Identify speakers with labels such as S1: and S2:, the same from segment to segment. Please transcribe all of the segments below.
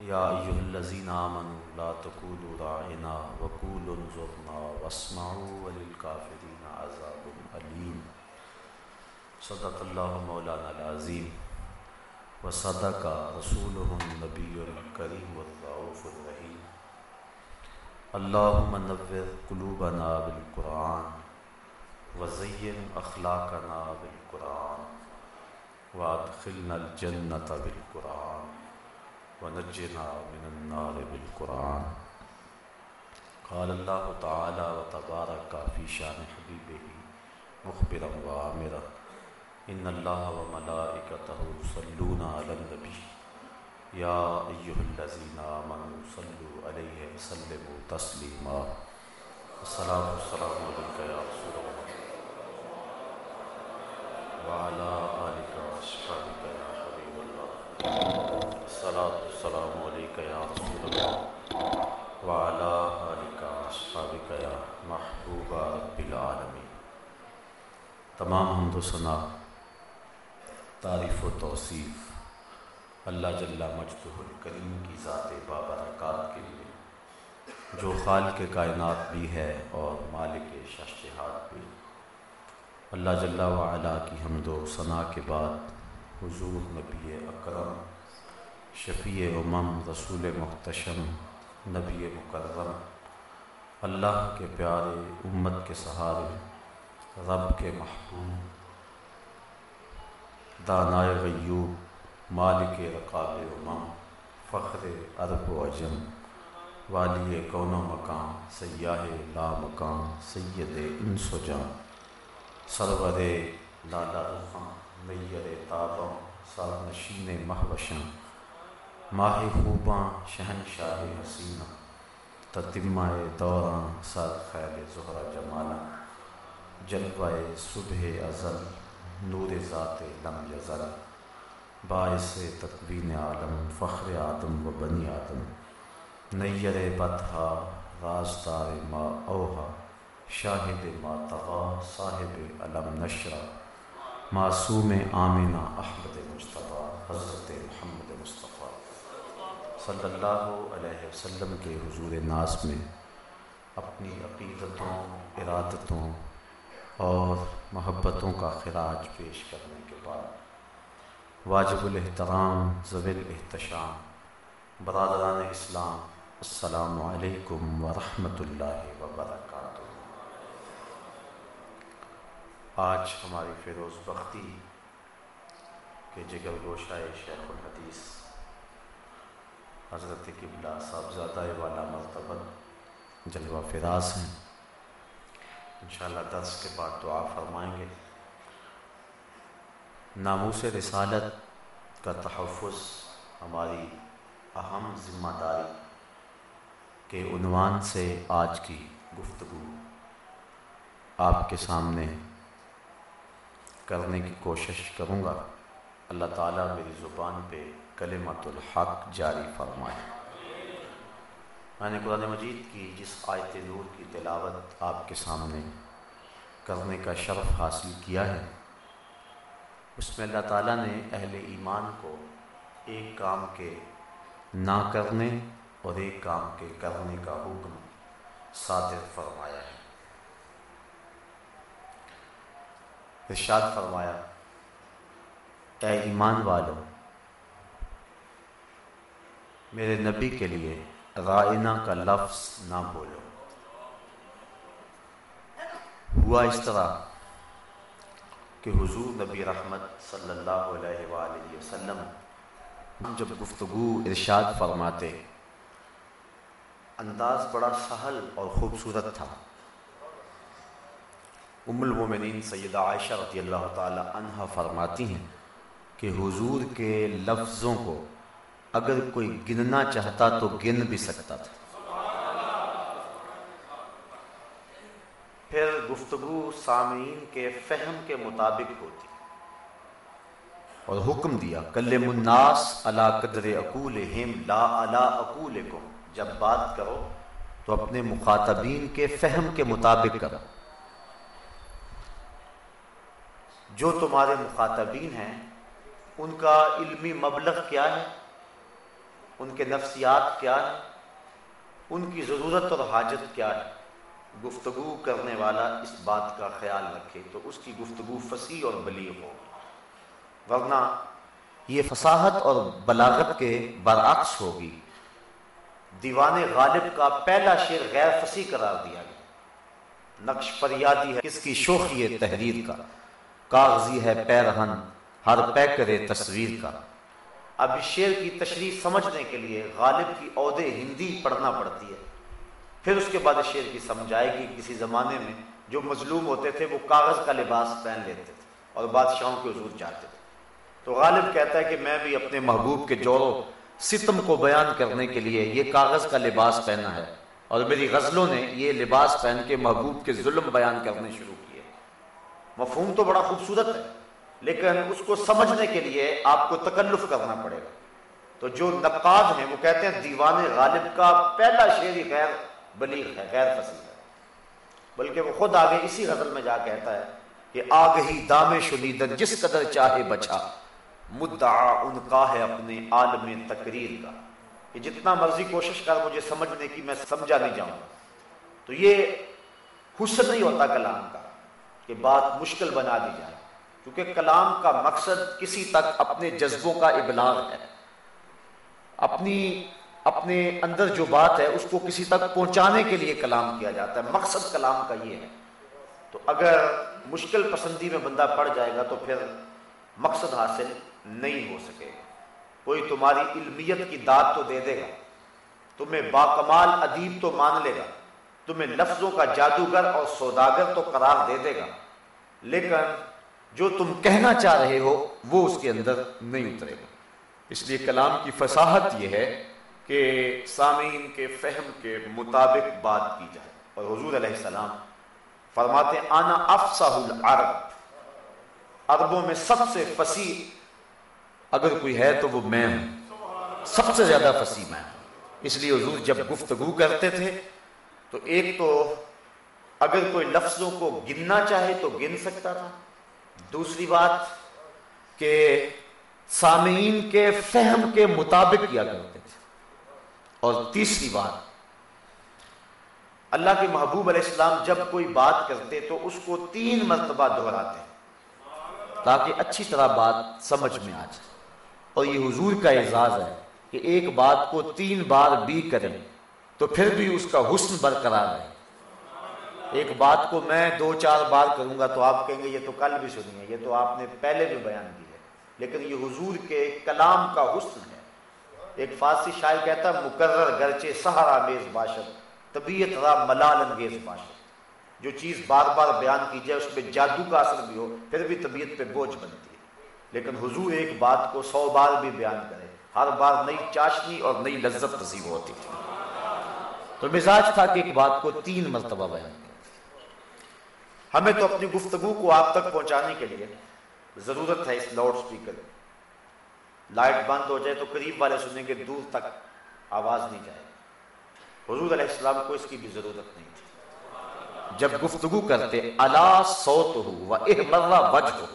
S1: یا ایها الذین آمنوا لا تقولوا راعنا وقولوا انظرنا واسمعوا وللکافرین عذاب علیم صدق اللہ مولانا العظیم۔ وصدق رسوله النبی الکریم والرعوف الرحیم۔ اللہم نور قلوبنا بالقرآن وزین اخلاقنا بالقرآن وادخلنا الجنة بالقرآن۔ ونجنا من النار بالقرآن. قال الله تعالى وتبارك في شان حبيبه مخبرا وآمرا إن الله وملائكته يصلون على النبي يا أيها الذين آمنوا صلوا عليه وسلموا تسليما الصلاة والسلام عليك يا رسول الله وعلى آلك وأصحابك الله الصلاة والسلام عليك يا رسول الله. وعلى آلك وأصحابك يا محبوب رب العالمين. تمام حمد و ثنا تعریف و توصیف. اللہ جل مجدہ الکریم کی ذات بابرکات کے لیے. جو خالق کائنات بھی ہے اور مالک ششہات بھی. اللہ جل وعلا کی حمد و ثنا کے بعد حضور نبی اکرم، شفیع امم رسول محتشم نبی مکرم، اللہ کے پیارے امت کے سہارے، رب کے محبوب، دانائے غیوب، مالک رقاب امم، فخر عرب و عجم، والی کون و مقام سیاہ لا مقام سید انس و جان، سرور لالا رخاں نیر تابم سر نشین محوشاں ماہ خوباں شہنشاہ حسینہ تتمہ دوراں سر خیل زہرہ جمالہ جلوہ صبح ازل نور ذات لم یزل باعث تقوین عالم فخر آدم و بنی آدم نیر بطحا رازدار ما اوہا شاہد ما تغا صاحب علم نشرہ معصوم آمینہ احمد مصطفیٰ، حضرت محمد مصطفیٰ۔ صلی اللہ علیہ وسلم کے حضور ناز میں اپنی عقیدتوں، ارادتوں اور محبتوں کا خراج پیش کرنے کے بعد واجب الاحترام زویل احتشام برادران اسلام، السلام علیکم ورحمۃ اللہ وبرکاتہ۔ آج ہماری فیروز بختی کے جگر گوشائے شیخ الحدیث، حضرت قبلہ صاحبزادہ والا مرتبہ جلوہ فراز ہیں۔ انشاءاللہ درس کے بعد دعا فرمائیں گے۔ ناموس رسالت کا تحفظ ہماری اہم ذمہ داری کے عنوان سے آج کی گفتگو آپ کے سامنے کرنے کی کوشش کروں گا۔ اللہ تعالیٰ میری زبان پہ کلمت الحق جاری فرمائے۔ میں نے قرآن مجید کی جس آیت نور کی تلاوت آپ کے سامنے کرنے کا شرف حاصل کیا ہے، اس میں اللہ تعالیٰ نے اہل ایمان کو ایک کام کے نہ کرنے اور ایک کام کے کرنے کا حکم صادر فرمایا ہے۔ ارشاد فرمایا، اے ایمان والو، میرے نبی کے لیے رائنا کا لفظ نہ بولو۔ ہوا اس طرح کہ حضور نبی رحمت صلی اللہ علیہ وآلہ وسلم جب گفتگو ارشاد فرماتے، انداز بڑا سہل اور خوبصورت تھا۔ ام المومنین سیدہ عائشہ رضی اللہ تعالی عنہ فرماتی ہیں کہ حضور کے لفظوں کو اگر کوئی گننا چاہتا تو گن بھی سکتا تھا۔ پھر گفتگو سامعین کے فہم کے مطابق ہوتی۔ اور حکم دیا، کلم الناس علا قدر اقولہم لا علا اقولکم۔ جب بات کرو تو اپنے مخاطبین کے فہم کے مطابق کرو۔ جو تمہارے مخاطبین ہیں، ان کا علمی مبلغ کیا ہے؟ ان کے نفسیات کیا ہیں؟ ان کی ضرورت اور حاجت کیا ہے؟ گفتگو کرنے والا اس بات کا خیال رکھے تو اس کی گفتگو فصیح اور بلیغ ہو۔ ورنہ یہ فصاحت اور بلاغت کے برعکس ہوگی۔ دیوان غالب کا پہلا شعر غیر فصیح قرار دیا گیا۔ نقش فریادی ہے کس کی شوخی تحریر کا۔ کاغذی ہے پیرہن، ہر پیکر تصویر کا۔ اب اس شعر کی تشریح سمجھنے کے لیے غالب کی عہدے ہندی پڑھنا پڑتی ہے۔ پھر اس کے بعد اس شعر کی سمجھ آئے گی۔ کسی زمانے میں جو مظلوم ہوتے تھے، وہ کاغذ کا لباس پہن لیتے تھے اور بادشاہوں کے حضور جاتے تھے۔ تو غالب کہتا ہے کہ میں بھی اپنے محبوب کے جوڑوں، ستم کو بیان کرنے کے لیے یہ کاغذ کا لباس پہنا ہے۔ اور میری غزلوں نے یہ لباس پہن کے محبوب کے ظلم بیان کرنے شروع کیے۔ مفہوم تو بڑا خوبصورت ہے، لیکن اس کو سمجھنے کے لیے آپ کو تکلف کرنا پڑے گا۔ تو جو نقاد ہیں، وہ کہتے ہیں دیوان غالب کا پہلا شعر غیر بلیغ ہے، غیر فصیح ہے۔ بلکہ وہ خود آگے اسی غزل میں جا کہتا ہے کہ آگ ہی دام شدیدن جس قدر چاہے بچا مدعا ان کا ہے اپنے عالم تقریر کا۔ کہ جتنا مرضی کوشش کر، مجھے سمجھنے کی میں سمجھا نہیں جاؤں۔ گا تو یہ حسن نہیں ہوتا کلام کا۔ کہ بات مشکل بنا دی جائے۔ کیونکہ کلام کا مقصد کسی تک اپنے جذبوں کا ابلاغ ہے۔ اپنی، اپنے اندر جو بات ہے، اس کو کسی تک پہنچانے کے لیے کلام کیا جاتا ہے۔ مقصد کلام کا یہ ہے۔ تو اگر مشکل پسندی میں بندہ پڑ جائے گا تو پھر مقصد حاصل نہیں ہو سکے گا۔ کوئی تمہاری علمیت کی داد تو دے دے گا۔ تمہیں باکمال ادیب تو مان لے گا۔ تمہیں لفظوں کا جادوگر اور سوداگر تو قرار دے دے گا۔ لیکن جو تم کہنا چاہ رہے ہو، وہ اس کے اندر نہیں اترے گا۔ اس لیے کلام کی فصاحت یہ ہے کہ سامعین کے فہم کے مطابق بات کی جائے۔ اور حضور علیہ السلام فرماتے آنا افسا العرب عربوں میں سب سے فصیح اگر کوئی ہے تو وہ میں ہوں۔ سب سے زیادہ فصیح میں ہوں۔ اس لیے حضور جب گفتگو کرتے تھے تو ایک تو اگر کوئی لفظوں کو گننا چاہے تو گن سکتا تھا۔ دوسری بات کہ سامعین کے فہم کے مطابق کیا کرتے تھے۔ اور تیسری بات، اللہ کے محبوب علیہ السلام جب کوئی بات کرتے تو اس کو تین مرتبہ دہراتے تاکہ اچھی طرح بات سمجھ میں آ جائے۔ اور یہ حضور کا اعزاز ہے کہ ایک بات کو تین بار بھی کریں۔ تو پھر بھی اس کا حسن برقرار ہے۔ ایک بات کو میں دو چار بار کروں گا تو آپ کہیں گے یہ تو کل بھی سنی ہے، یہ تو آپ نے پہلے بھی بیان کی ہے۔ لیکن یہ حضور کے کلام کا حسن ہے۔ ایک فارسی شاعر کہتا ہے، مقرر گرچے سہارا میز باشد، طبیعت را ملال انگیز باشد۔ جو چیز بار بار بیان کی جائے، اس میں جادو کا اثر بھی ہو، پھر بھی طبیعت پہ بوجھ بنتی ہے۔ لیکن حضور ایک بات کو سو بار بھی بیان کرے، ہر بار نئی چاشنی اور نئی لذت نصیب ہوتی تھی۔ تو مزاج تھا کہ ایک بات کو تین مرتبہ بیان ہمیں تو اپنی گفتگو کو آپ تک پہنچانے کے لیے ضرورت ہے اس لاؤڈ اسپیکر لائٹ بند ہو جائے تو قریب والے سنیں گے دور تک آواز نہیں جائے۔ حضور علیہ السلام کو اس کی بھی ضرورت نہیں تھی۔ جب گفتگو کرتے اللہ سوت ہو و احمرہ وجہ ہو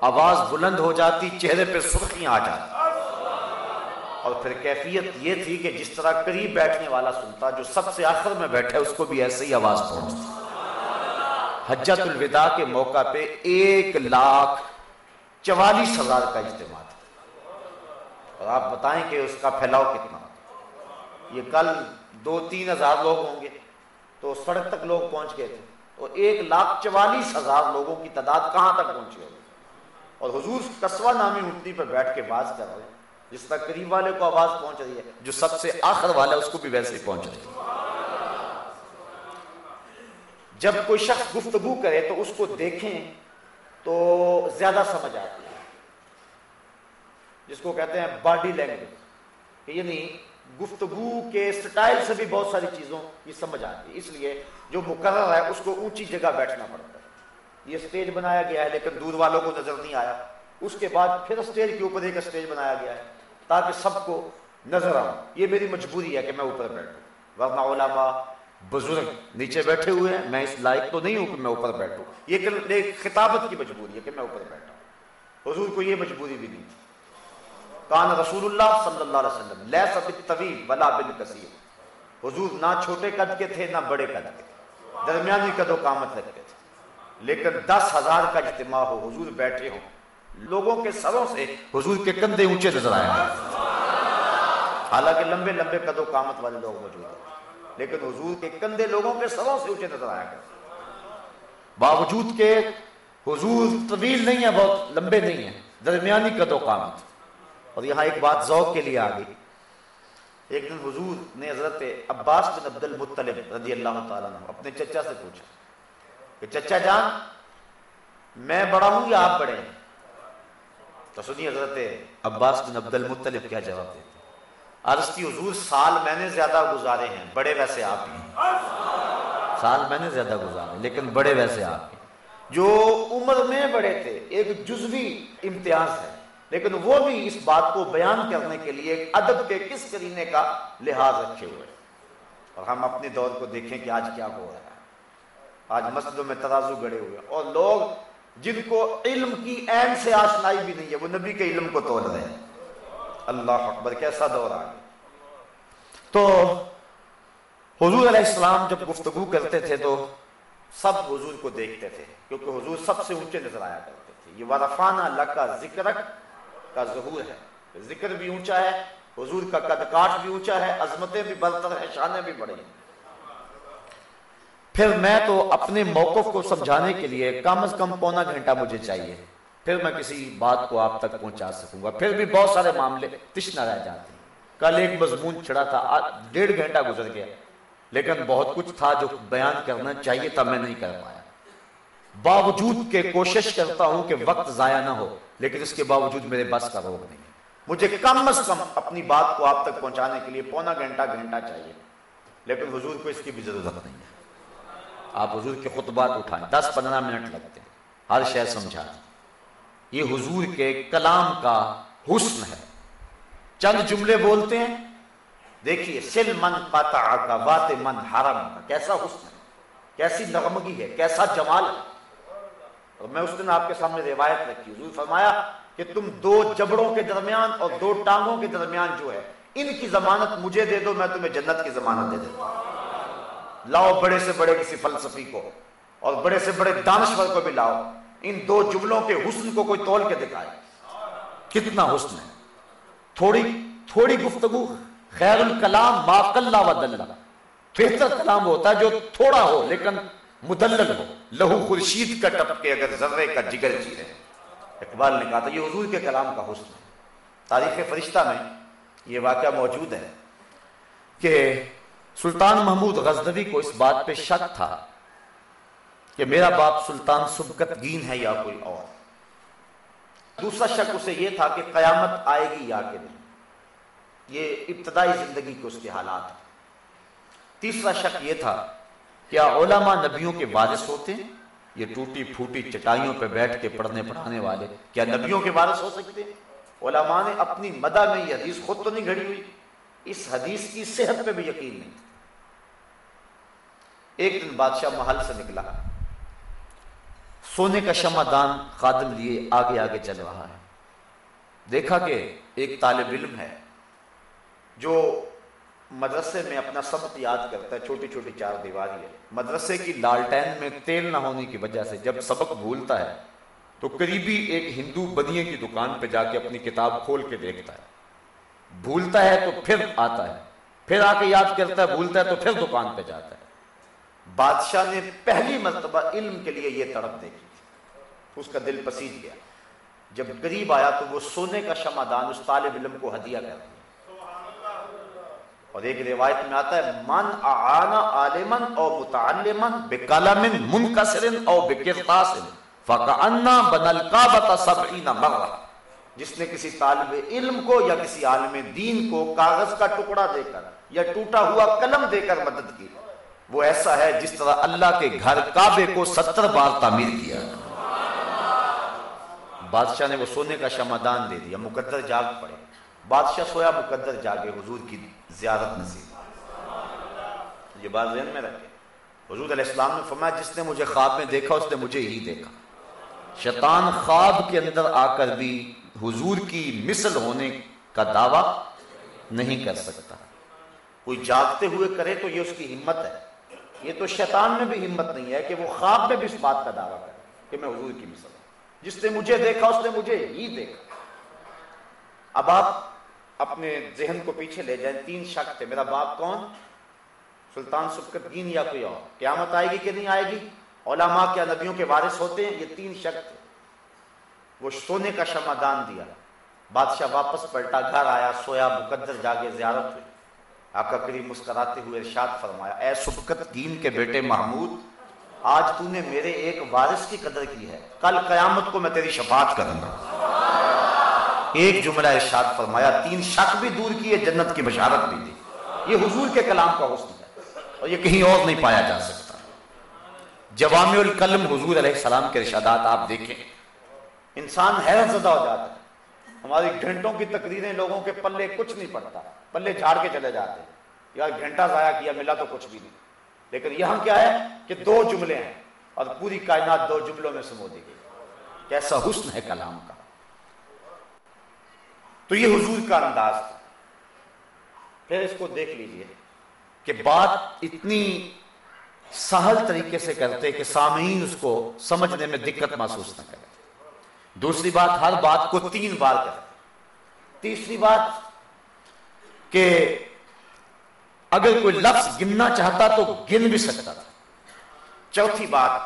S1: آواز بلند ہو جاتی، چہرے پہ سرخیاں آ جاتی۔ اور پھر کیفیت یہ تھی کہ جس طرح قریب بیٹھنے والا سنتا، جو سب سے آخر میں بیٹھے، اس کو بھی ایسے ہی آواز پہنچتی حجت الوداع کے موقع پہ ایک لاکھ چوالیس ہزار کا اجتماع تھا۔ اور آپ بتائیں کہ اس کا پھیلاؤ کتنا یہ کل دو تین ہزار لوگ ہوں گے، تو سڑک تک لوگ پہنچ گئے تھے۔ اور ایک لاکھ چوالیس ہزار لوگوں کی تعداد کہاں تک پہنچی ہوگی؟ اور حضور کسوا نامی اٹھنی پر بیٹھ کے باز کر رہے ہیں۔ جس طرح قریب والے کو آواز پہنچ رہی ہے، جو سب سے آخر والا ہے، اس کو بھی ویسے ہی پہنچ رہی ہے۔ جب کوئی شخص گفتگو کرے تو اس کو دیکھیں تو زیادہ سمجھ آتی ہے۔ جس کو کہتے ہیں باڈی لینگویج یعنی گفتگو کے سٹائل سے بھی بہت ساری چیزوں کی سمجھ آتی ہے۔ اس لیے جو مقرر ہے، اس کو اونچی جگہ بیٹھنا پڑتا ہے۔ یہ سٹیج بنایا گیا ہے، لیکن دور والوں کو نظر نہیں آیا۔ اس کے بعد پھر سٹیج کے اوپر ایک سٹیج بنایا گیا ہے۔ تاکہ سب کو نظر آؤں یہ میری مجبوری ہے کہ میں اوپر بیٹھوں۔ ورنہ علماء بزرگ نیچے بیٹھے ہوئے ہیں۔ میں اس لائق تو نہیں ہوں کہ میں اوپر بیٹھوں۔ یہ خطابت کی مجبوری ہے کہ میں اوپر بیٹھا ہوں حضور کو یہ مجبوری بھی نہیں تھی۔ کان رسول اللہ صلی اللہ علیہ وسلم، لیس بالطویل ولا بالکثیر۔ حضور نہ چھوٹے قد کے تھے، نہ بڑے قد کے درمیانی قد و قامت رکھتے تھے۔ لیکن دس ہزار کا اجتماع ہو، حضور بیٹھے ہوں۔ لوگوں کے سروں سے حضور کے کندھے اونچے نظر آئے حالانکہ لمبے لمبے قد و قامت والے لوگ موجود ہیں۔ لیکن حضور کے کندھے لوگوں کے سروں سے اونچے نظر آیا کرتے باوجود کے حضور طویل نہیں ہے بہت لمبے نہیں ہیں، درمیانی قد و قامت۔ اور یہاں ایک بات ذوق کے لیے آ گئی ایک دن حضور نے حضرت عباس بن عبد المطلب رضی اللہ تعالیٰ عنہ اپنے چچا سے پوچھا کہ، چچا جان، میں بڑا ہوں یا آپ بڑے ہیں؟ تو سنی حضرت عباس بن عبد المطلب کیا جواب دیتے عرض کی حضور سال میں نے زیادہ گزارے ہیں بڑے ویسے آپ ہیں۔ سال میں نے زیادہ گزارے لیکن بڑے ویسے آپ ہیں۔ جو عمر میں بڑے تھے ایک جزوی امتیاز ہے۔ لیکن وہ بھی اس بات کو بیان کرنے کے لیے ادب کے کس کرینے کا لحاظ رکھے ہوئے اور ہم اپنے دور کو دیکھیں کہ آج کیا ہو رہا ہے۔ آج مسجدوں میں ترازو گڑے ہوئے اور لوگ جن کو علم کی عین سے آشنائی بھی نہیں ہے، وہ نبی کے علم کو توڑ رہے ہیں۔ اللہ اکبر، کیسا دور آ تو حضور علیہ السلام جب گفتگو کرتے تھے تو سب حضور کو دیکھتے تھے، کیونکہ حضور سب سے اونچے نظر آیا کرتے تھے۔ یہ ورفانہ اللہ کا ذکر کا ظہور ہے۔ ذکر بھی اونچا ہے، حضور کا قد کاٹ بھی اونچا ہے، عظمتیں بھی برتر ہیں، شانیں بھی بڑی ہیں۔ پھر میں تو اپنے موقف کو سمجھانے کے لیے کم از کم پونا گھنٹہ مجھے چاہیے۔ پھر میں کسی بات کو آپ تک پہنچا سکوں گا۔ پھر بھی بہت سارے معاملے تشنا رہ جاتے ہیں۔ کل ایک مضمون چڑھا تھا ڈیڑھ گھنٹہ گزر گیا۔ لیکن بہت کچھ تھا جو بیان کرنا چاہیے تھا، میں نہیں کر پایا۔ باوجود کے کوشش کرتا ہوں کہ وقت ضائع نہ ہو، لیکن اس کے باوجود میرے بس کا روگ نہیں۔ مجھے کم از کم اپنی بات کو آپ تک پہنچانے کے لیے پونا گھنٹہ گھنٹہ چاہیے۔ لیکن حضور کو اس کی بھی ضرورت نہیں ہے۔ آپ حضور کے خطبات اٹھائیں۔ دس پندرہ منٹ لگتے ہیں۔ ہر شے سمجھا یہ حضور کے کلام کا حسن ہے۔ چند جملے بولتے ہیں۔ دیکھیے، سل من قطع کا وات من حرم۔ کا کیسا حسن ہے۔ کیسی نغمگی ہے۔ کیسا جمال ہے۔ اور میں اس دن آپ کے سامنے روایت رکھی۔ حضور فرمایا کہ تم دو جبڑوں کے درمیان اور دو ٹانگوں کے درمیان جو ہے، ان کی ضمانت مجھے دے دو، میں تمہیں جنت کی ضمانت دے دیتا ہوں لاؤ بڑے سے بڑے کسی فلسفی کو اور بڑے سے بڑے دانشور کو بھی لاؤ۔ ان دو جملوں کے حسن کو کوئی تول کے دکھائے۔ کتنا حسن ہے۔ تھوڑی تھوڑی گفتگو، خیر الکلام، ما قلہ و دلہ بہتر کلام ہوتا ہے جو تھوڑا ہو، لیکن مدلل ہو۔ لہو خورشید کا ٹپ کے اگر ذرے کا جگر چیرے۔ اقبال نے کہا تھا، یہ حضور کے کلام کا حسن ہے۔ تاریخ فرشتہ میں یہ واقعہ موجود ہے کہ سلطان محمود غزنوی کو اس بات پہ شک تھا کہ میرا باپ سلطان سبکت گین ہے یا کوئی اور۔ دوسرا شک اسے یہ تھا کہ قیامت آئے گی یا کہ نہیں۔ یہ ابتدائی زندگی کے اس کے حالات تیسرا شک یہ تھا کیا علماء نبیوں کے وارث ہوتے ہیں؟ یہ ٹوٹی پھوٹی چٹائیوں پہ بیٹھ کے پڑھنے پڑھانے والے۔ کیا نبیوں کے وارث ہو سکتے ہیں؟ علماء نے اپنی مدہ میں یہ حدیث خود تو نہیں گھڑی ہوئی۔ اس حدیث کی صحت پہ بھی یقین نہیں۔ تھا ایک دن بادشاہ محل سے نکلا۔ سونے کا شمع دان خادم لیے آگے آگے چل رہا ہے۔ دیکھا کہ ایک طالب علم ہے جو مدرسے میں اپنا سبق یاد کرتا ہے، چھوٹی چھوٹی چار دیواری ہے۔ مدرسے کی لالٹین میں تیل نہ ہونے کی وجہ سے جب سبق بھولتا ہے، تو قریبی ایک ہندو بنیے کی دکان پہ جا کے اپنی کتاب کھول کے دیکھتا ہے۔ بھولتا ہے تو پھر آتا ہے۔ پھر آ کے یاد کرتا ہے، بھولتا ہے تو پھر دکان پہ جاتا ہے۔ بادشاہ نے پہلی مرتبہ علم کے لیے یہ تڑپ دیکھی۔ اس کا دل پسیج گیا۔ جب قریب آیا تو وہ سونے کا شمع دان اس طالب علم کو ہدیہ کر دیا۔ اور ایک روایت میں آتا ہے، من اعانا عالمن او متعلمن بکلم منکسر او بکرتاس فکأنا بن القابت سبعین مرہ۔ جس نے کسی طالب علم کو یا کسی عالم دین کو کاغذ کا ٹکڑا دے کر یا ٹوٹا ہوا قلم دے کر مدد کی۔ وہ ایسا ہے جس طرح اللہ کے گھر کعبے کو ستر بار تعمیر کیا۔ بادشاہ نے وہ سونے کا شمعدان دے دیا، مقدر جاگ پڑے۔ بادشاہ سویا، مقدر جاگے، حضور کی زیارت نصیب۔ یہ بات ذہن میں رکھے حضور علیہ السلام نے فرمایا، جس نے مجھے خواب میں دیکھا، اس نے مجھے ہی دیکھا۔ شیطان خواب کے اندر آ کر بھی حضور کی مثل ہونے کا دعویٰ نہیں کر سکتا۔ کوئی جاگتے ہوئے کرے تو یہ اس کی ہمت ہے۔ یہ تو شیطان میں بھی ہمت نہیں ہے کہ وہ خواب میں بھی اس بات کا دعویٰ کرے کہ میں حضور کی مثل ہوں۔ جس نے مجھے دیکھا، اس نے مجھے ہی دیکھا۔ اب آپ اپنے ذہن کو پیچھے لے جائیں۔ تین شک تھے۔ میرا باپ کون؟ سلطان سبکت دین یا کوئی اور؟ قیامت آئے گی کہ نہیں آئے گی؟ علماء کیا نبیوں کے وارث ہوتے ہیں؟ یہ تین شک تھے۔ وہ سونے کا شمع دان دیا۔ بادشاہ واپس پلٹا، گھر آیا، سویا، مقدر جاگے زیارت ہوئی۔ آقا کریم مسکراتے ہوئے ارشاد فرمایا اے سبکت دین کے بیٹے محمود آج تو نے میرے ایک وارث کی قدر کی ہے۔ کل قیامت کو میں تیری شفاعت کروں گا۔ ایک جملہ ارشاد فرمایا تین شک بھی دور کیے جنت کی بشارت بھی دی۔ یہ حضور کے کلام کا حسن ہے اور یہ کہیں اور نہیں پایا جا سکتا۔ جوامع القلم حضور علیہ السلام کے ارشادات آپ دیکھیں۔ انسان حیرت زدہ ہو جاتا ہے۔ ہماری گھنٹوں کی تقریریں لوگوں کے پلے کچھ نہیں پڑتا۔ پلے جھاڑ کے چلے جاتے یار گھنٹہ ضائع کیا، ملا تو کچھ بھی نہیں۔ لیکن یہاں کیا ہے کہ دو جملے ہیں اور پوری کائنات دو جملوں میں سمو دی گئی۔ کیسا حسن ہے کلام کا۔ تو یہ حضور کا انداز تھا۔ پھر اس کو دیکھ لیجیے کہ بات اتنی سہل طریقے سے کرتے کہ سامعین اس کو سمجھنے میں دقت محسوس نہ کرے دوسری بات، ہر بات کو تین بار کرتے تیسری بات کہ اگر کوئی لفظ گننا چاہتا تو گن بھی سکتا تھا۔ چوتھی بات،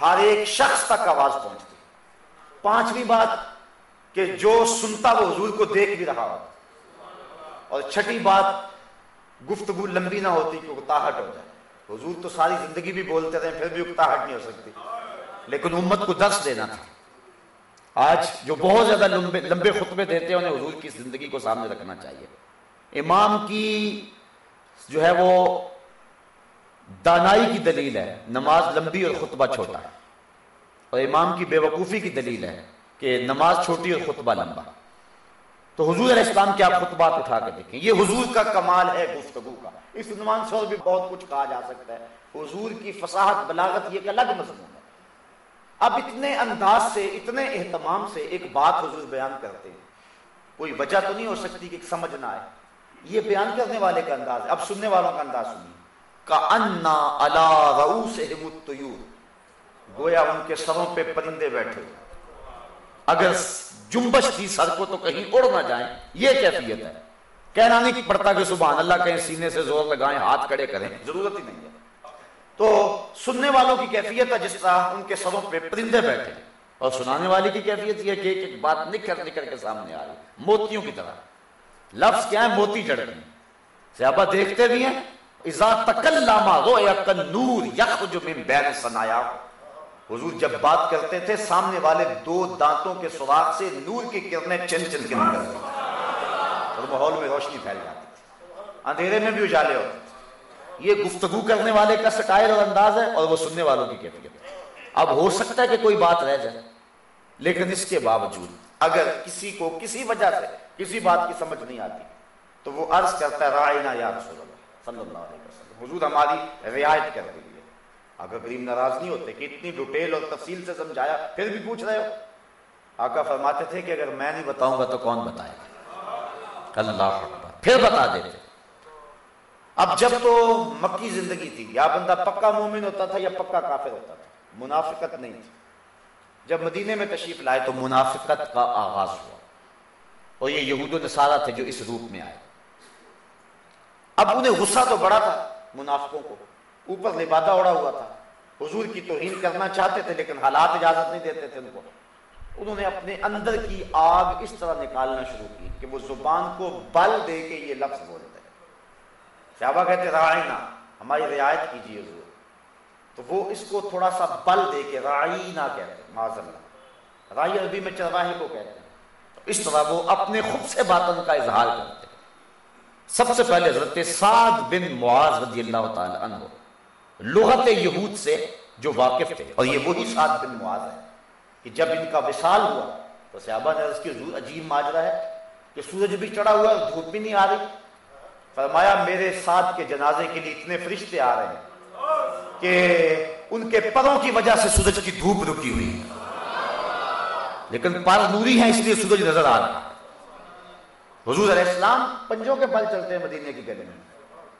S1: ہر ایک شخص تک آواز پہنچتی۔ پانچویں بات کہ جو سنتا وہ حضور کو دیکھ بھی رہا ہوتا اور چھٹی بات، گفتگو لمبی نہ ہوتی کہ اکتاہٹ ہو جائے۔ حضور تو ساری زندگی بھی بولتے رہے پھر بھی اکتاہٹ نہیں ہو سکتی۔ لیکن امت کو درس دینا تھا۔ آج جو بہت زیادہ لمبے لمبے خطبے دیتے ہیں، انہیں حضور کی زندگی کو سامنے رکھنا چاہیے۔ امام کی جو ہے وہ دانائی کی دلیل ہے، نماز لمبی اور خطبہ چھوٹا۔ اور امام کی بے وقوفی کی دلیل ہے کہ نماز چھوٹی اور خطبہ لمبا۔ تو حضور علیہ السلام کے آپ خطبات اٹھا کے دیکھیں؟ یہ حضور کا کمال ہے، گفتگو کا۔ اس عنوان سے اور بھی بہت کچھ کہا جا سکتا ہے۔ حضور کی فصاحت، بلاغت یہ ایک الگ مضمون ہے۔ اب اتنے انداز سے، اتنے اہتمام سے ایک بات حضور بیان کرتے ہیں۔ کوئی وجہ تو نہیں ہو سکتی کہ سمجھ نہ آئے۔ یہ بیان کرنے والے کا انداز ہے۔ اب سننے والوں کا انداز سنیے۔ کا انا اللہ گویا ان کے سروں پہ پرندے بیٹھے۔ اگر جنبش تھی سر کو تو کہیں اڑ نہ جائیں۔ یہ کیفیت ہے۔ کہنا نہیں پڑتا کہ سبحان اللہ کہیں سینے سے زور لگائیں، ہاتھ کڑے کریں۔ ضرورت ہی نہیں ہے۔ تو سننے والوں کی کیفیت ہے جس طرح ان کے سروں پہ پرندے بیٹھے۔ اور سنانے والی کی کیفیت یہ کہ ایک ایک بات نکل نکل کے سامنے آ رہی موتیوں کی طرح۔ لفظ کیا ہے؟ موتی چڑھ رہی صحابہ دیکھتے بھی ہیں۔ اذا تکلم رؤیا نور یخرج من بین سنایا حضور جب بات کرتے تھے، سامنے والے دو دانتوں کے سراغ سے نور کی کرنیں چن چن کے نکلتی اور ماحول میں روشنی پھیل جاتی تھی۔ اندھیرے میں بھی اجالے ہوتے تھے۔ یہ گفتگو کرنے والے کا سٹائل اور انداز ہے اور وہ سننے والوں کی کیفیت اب ہو سکتا ہے کہ کوئی بات رہ جائے، لیکن اس کے باوجود اگر کسی کو کسی وجہ سے کسی بات کی سمجھ نہیں آتی، تو وہ عرض کرتا ہے رائنا یا رسول اللہ صلی اللہ علیہ وسلم. حضور ہماری رعایت کر رہی ہے آقا کریم ناراض نہیں ہوتے کہ اتنی ڈیٹیل اور تفصیل سے سمجھایا، پھر بھی پوچھ رہے ہو۔ آقا فرماتے تھے کہ اگر میں نہیں بتاؤں گا تو کون بتائے گا؟ اللہ پھر بتا دیتے۔ اب جب تو مکی زندگی تھی، یا بندہ پکا مومن ہوتا تھا یا پکا کافر ہوتا تھا، منافقت نہیں تھی۔ جب مدینے میں تشریف لائے تو منافقت کا آغاز ہوا۔ اور یہ یہود و نصارہ تھے جو اس روپ میں آئے۔ اب انہیں غصہ تو بڑا تھا منافقوں کو۔ اوپر لبادہ اڑا ہوا تھا۔ حضور کی توہین کرنا چاہتے تھے لیکن حالات اجازت نہیں دیتے تھے ان کو۔ انہوں نے اپنے اندر کی آگ اس طرح نکالنا شروع کی کہ وہ زبان کو بل دے کے یہ لفظ بولتے صحابہ کہتے رائنا ہماری رعایت کیجیے حضور۔ تو وہ اس کو تھوڑا سا بل دے کے رائنا کہتے ہیں معاذ اللہ۔ رائی عربی میں چرواہے کو کہتے ہیں۔ اس طرح وہ اپنے خود سے باطن کا اظہار کرتے ہیں۔ سب سے پہلے حضرت سعد بن معاذ رضی اللہ تعالی عنہ لغت یہود سے جو واقف تھے، اور یہ وہی سعد بن معاذ ہے کہ جب ان کا وصال ہوا، تو صحابہ نے اس کی حضور عجیب ماجرا ہے کہ سورج بھی چڑھا ہوا ہے دھوپ بھی نہیں آ رہی۔ فرمایا، میرے ساتھ کے جنازے کے لیے اتنے فرشتے آ رہے ہیں۔ کہ ان کے پروں کی وجہ سے سورج کی دھوپ رکی ہوئی۔ لیکن پر نوری ہے اس لیے سورج نظر آ رہا حضور علیہ السلام پنجوں کے بل چلتے ہیں مدینے کی گلی میں۔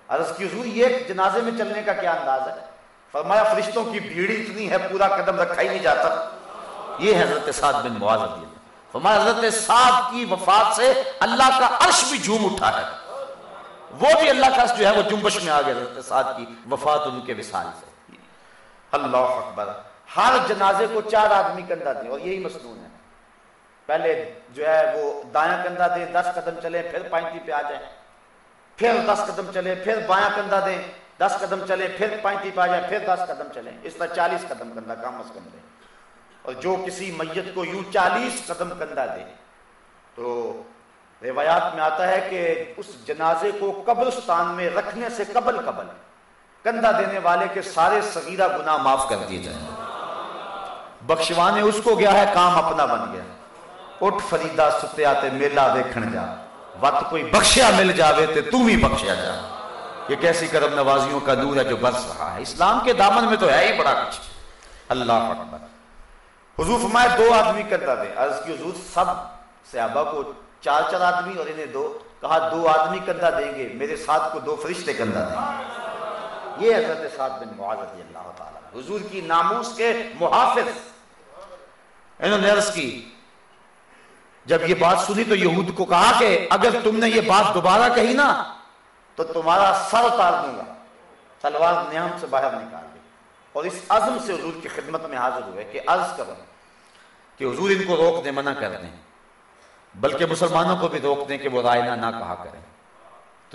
S1: عرض کی حضور، یہ جنازے میں چلنے کا کیا انداز ہے؟ فرمایا، فرشتوں کی بھیڑ اتنی ہے، پورا قدم رکھا ہی نہیں جاتا۔ یہ حضرت سعد بن معاذ رضی اللہ فرمایا، حضرت سعد کی وفات سے اللہ کا عرش بھی جھوم اٹھا ہے۔ وہ بھی اللہ کا عرش جو ہے، وہ جنبش میں آ گیا حضرت سعد کی وفات ان کے وصال سے۔ اللہ اکبر۔ ہر جنازے کو چار آدمی کندھا دیں اور یہی مصنون ہے۔ پہلے جو ہے وہ دایاں کندھا دیں، دس قدم چلے پھر پائنتی پہ آ جائیں۔ پھر دس قدم چلے پھر بایاں کندھا دیں۔ دس قدم چلے پھر پینتی پہ آ جائیں، پھر دس قدم چلیں۔ اس طرح چالیس قدم کندھا کم از کم دیں۔ اور جو کسی میت کو یوں چالیس قدم کندھا دے۔ تو روایات میں آتا ہے کہ اس جنازے کو قبرستان میں رکھنے سے قبل قبل کندھا دینے والے کے سارے صغیرہ گناہ معاف کر دیے جائیں۔ بخشوانے اس کو گیا ہے، کام اپنا بن گیا۔ اٹھ فریدہ، ستے آتے میلہ دیکھن جا۔ وقت کوئی بخشیا مل جاوے تے تو بھی بخشیا جا۔ یہ کیسی کرم نوازیوں کا دور ہے جو برس رہا ہے۔ اسلام کے دامن میں تو ہے ہی بڑا کچھ۔ اللہ اکبر۔ حضور فرمائے دو آدمی کرتا دے۔ عرض کی حضور، سب صحابہ کو چار چار آدمی اور انہیں دو، کہا، دو آدمی کندھا دیں گے۔ میرے ساتھ کو دو فرشتے کندھا دیں۔ گے یہ حضرت سعد بن معاذ رضی اللہ تعالیٰ حضور کی ناموس کے محافظ۔ انہوں نے عرض کی، جب یہ بات سنی تو یہود کو کہا کہ اگر تم نے یہ بات دوبارہ کہی نا، تو تمہارا سر اتار دوں گا۔ تلوار نیام سے باہر نکال دے اور اس عزم سے حضور کی خدمت میں حاضر ہوئے کہ عرض کروں کہ حضور ان کو روک دیں، منع کر دیں۔ بلکہ مسلمانوں کو بھی روک دیں کہ وہ رائنا نہ کہا کریں۔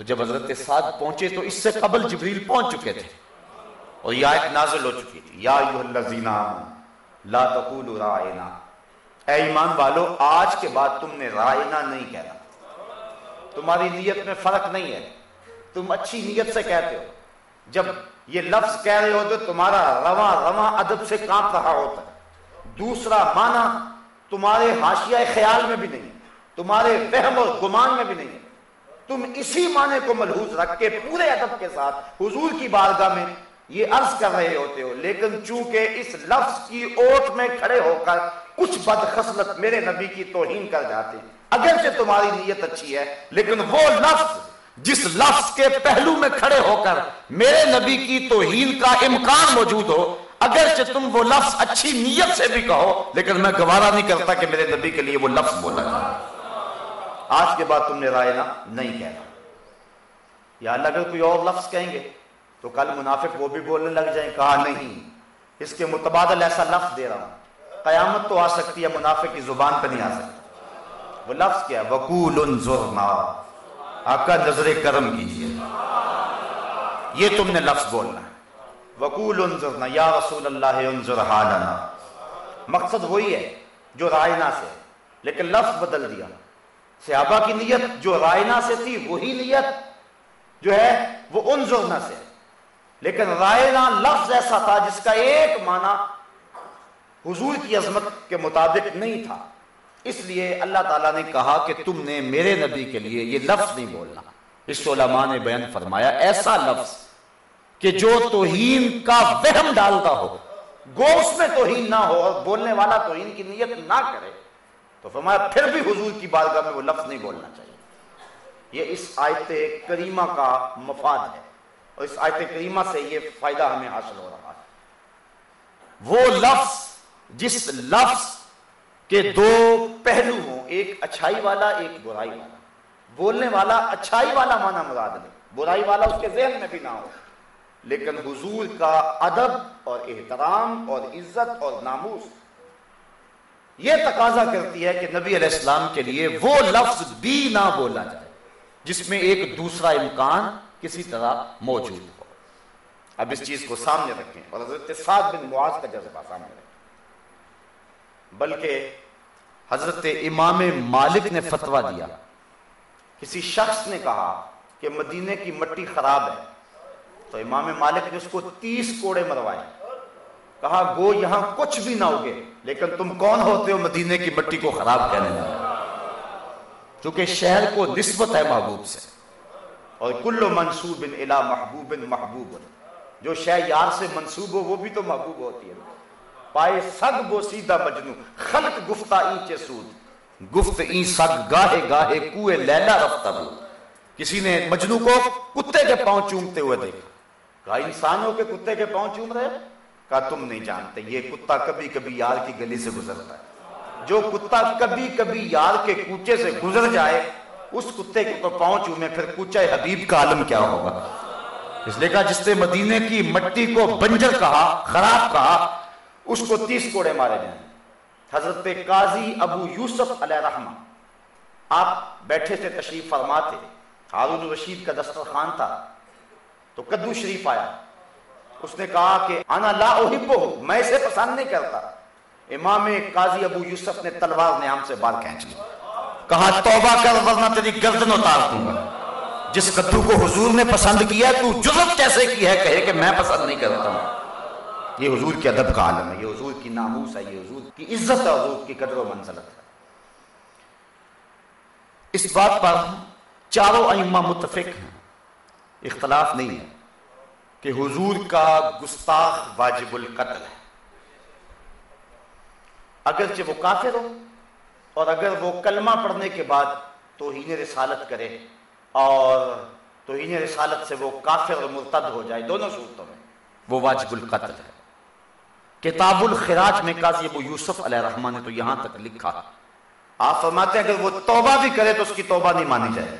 S1: تو جب حضرت سعد پہنچے تو اس سے قبل جبریل پہنچ چکے تھے۔ اور یہ آیت نازل ہو چکی تھی۔ یا لا تقولوا رائنا۔ اے ایمان والو، آج کے بعد تم نے رائنا نہیں کہنا۔ تمہاری نیت میں فرق نہیں ہے۔ تم اچھی نیت سے کہتے ہو۔ جب یہ لفظ کہہ رہے ہو تو تمہارا رواں رواں ادب سے کانپ رہا ہوتا ہے۔ دوسرا معنی تمہارے حاشیہ خیال میں بھی نہیں، تمہارے فہم اور گمان میں بھی نہیں۔ ہے تم اسی معنی کو ملحوظ رکھ کے پورے ادب کے ساتھ حضور کی بارگاہ میں یہ عرض کر رہے ہوتے ہو، لیکن چونکہ اس لفظ کی اوٹ میں کھڑے ہو کر کچھ بدخصلت میرے نبی کی توہین کر جاتے ہیں اگرچہ تمہاری نیت اچھی ہے، لیکن وہ لفظ جس لفظ کے پہلو میں کھڑے ہو کر میرے نبی کی توہین کا امکان موجود ہو، اگرچہ تم وہ لفظ اچھی نیت سے بھی کہو، لیکن میں گوارا نہیں کرتا کہ میرے نبی کے لیے وہ لفظ بولا جائے۔ آج کے بعد تم نے رائے نہ نہیں کہنا۔ یا اللہ، اگر کوئی اور لفظ کہیں گے تو کل منافق وہ بھی بولنے لگ جائیں، کہا نہیں، اس کے متبادل ایسا لفظ دے رہا ہوں۔ قیامت تو آ سکتی ہے، منافق کی زبان پہ نہیں آ سکتی۔ وہ لفظ کیا وکول آقا، نظر کرم کیجیے۔ یہ تم نے لفظ بولنا ہے۔ وکول انظرنا یا رسول اللہ، انظر حالنا۔ مقصد وہی ہے جو رائنا سے، لیکن لفظ بدل دیا۔ صحابہ کی نیت جو رائنا سے تھی وہی نیت جو ہے وہ ان انظرنا سے۔ لیکن رائنا لفظ ایسا تھا جس کا ایک معنی حضور کی عظمت کے مطابق نہیں تھا۔ اس لیے اللہ تعالیٰ نے کہا کہ تم نے میرے نبی کے لیے یہ لفظ نہیں بولنا۔ اس علماء نے بیان فرمایا، ایسا لفظ کہ جو توہین کا وہم ڈالتا ہو، گو اس میں توہین نہ ہو اور بولنے والا توہین کی نیت نہ کرے۔ تو فرمایا، پھر بھی حضور کی بارگاہ میں وہ لفظ نہیں بولنا چاہیے۔ یہ اس آیت کریمہ کا مفاد ہے اور اس آیت کریمہ سے یہ فائدہ ہمیں حاصل ہو رہا ہے۔ وہ لفظ، جس لفظ کہ دو پہلو ہوں، ایک اچھائی والا، ایک برائی والا۔ بولنے والا اچھائی والا مانا مراد نہیں، برائی والا اس کے ذہن میں بھی نہ ہو۔ لیکن حضور کا ادب اور احترام اور عزت اور ناموس یہ تقاضا کرتی ہے کہ نبی علیہ السلام کے لیے وہ لفظ بھی نہ بولا جائے، جس میں ایک دوسرا امکان کسی طرح موجود ہو۔ اب اس چیز کو سامنے رکھیں۔ اور حضرت سعد بن معاذ کا جذبہ سامنے رکھیں۔ بلکہ حضرت امام مالک نے فتوا دیا۔ کسی شخص نے کہا کہ مدینے کی مٹی خراب ہے، تو امام مالک نے اس کو تیس کوڑے مروائے۔ کہا، گو یہاں کچھ بھی نہ ہوگے، لیکن تم کون ہوتے ہو مدینے کی مٹی کو خراب کہنے لگے چونکہ شہر کو نسبت ہے محبوب سے۔ اور کلو منصوب الا محبوب محبوب جو شہ یار سے منصوب ہو، وہ بھی تو محبوب ہوتی ہے۔ پائے سگ بو سیدہ مجنو، خلق گفتہ اینچے سود۔ گفت این سگ گاہے گاہے کوئے لیلا رفتہ بھی کسی نے مجنو کو کتے کے پاؤں چومتے ہوئے دیکھا۔ کہا انسانوں کے کتے کے پاؤں چوم رہے کہا تم نہیں جانتے، یہ کتا کبھی کبھی یار کی گلی سے گزرتا ہے۔ جو کتا کبھی کبھی یار کے کوچے سے گزر جائے، اس کتے کے پاؤں چومے، پھر کوچہ حبیب کا عالم کیا ہوگا؟ اس لیے کہا، جس نے مدینے کی مٹی کو بنجر کہا، خراب کہا، اس کو تیس کوڑے مارے جائیں۔ حضرت قاضی ابو یوسف علیہ رحمہ، آپ بیٹھے تھے تشریف فرما تھے۔ ہارون رشید کا دسترخوان تھا، تو کدو شریف آیا۔ اس نے کہا کہ انا لا احبو میں اسے پسند نہیں کرتا۔ امام قاضی ابو یوسف نے تلوار نیام سے بار کھینچ لی۔ کہا، توبہ کر، ورنہ تیری گردن اتار دوں گا۔ جس کدو کو حضور نے پسند کیا، تو جرت کیسے کی ہے کہے کہ میں پسند نہیں کرتا ہوں۔ یہ حضور کے ادب کا عالم ہے، یہ حضور کی ناموس ہے، یہ حضور کی عزت ہے، حضور کی قدر و منزلت ہے۔ اس بات پر چاروں ائمہ متفق ہیں۔ اختلاف نہیں ہے۔ کہ حضور کا گستاخ واجب القتل ہے۔ اگرچہ وہ کافر ہو اور اگر وہ کلمہ پڑھنے کے بعد توہین رسالت کرے اور توہین رسالت سے وہ کافر اور مرتد ہو جائے، دونوں صورتوں میں وہ واجب القتل ہے۔ کتاب الخراج میں قاضی ابو یوسف علیہ الرحمن نے تو یہاں تک لکھا، آپ فرماتے ہیں اگر وہ توبہ بھی کرے تو اس کی توبہ نہیں مانی جائے۔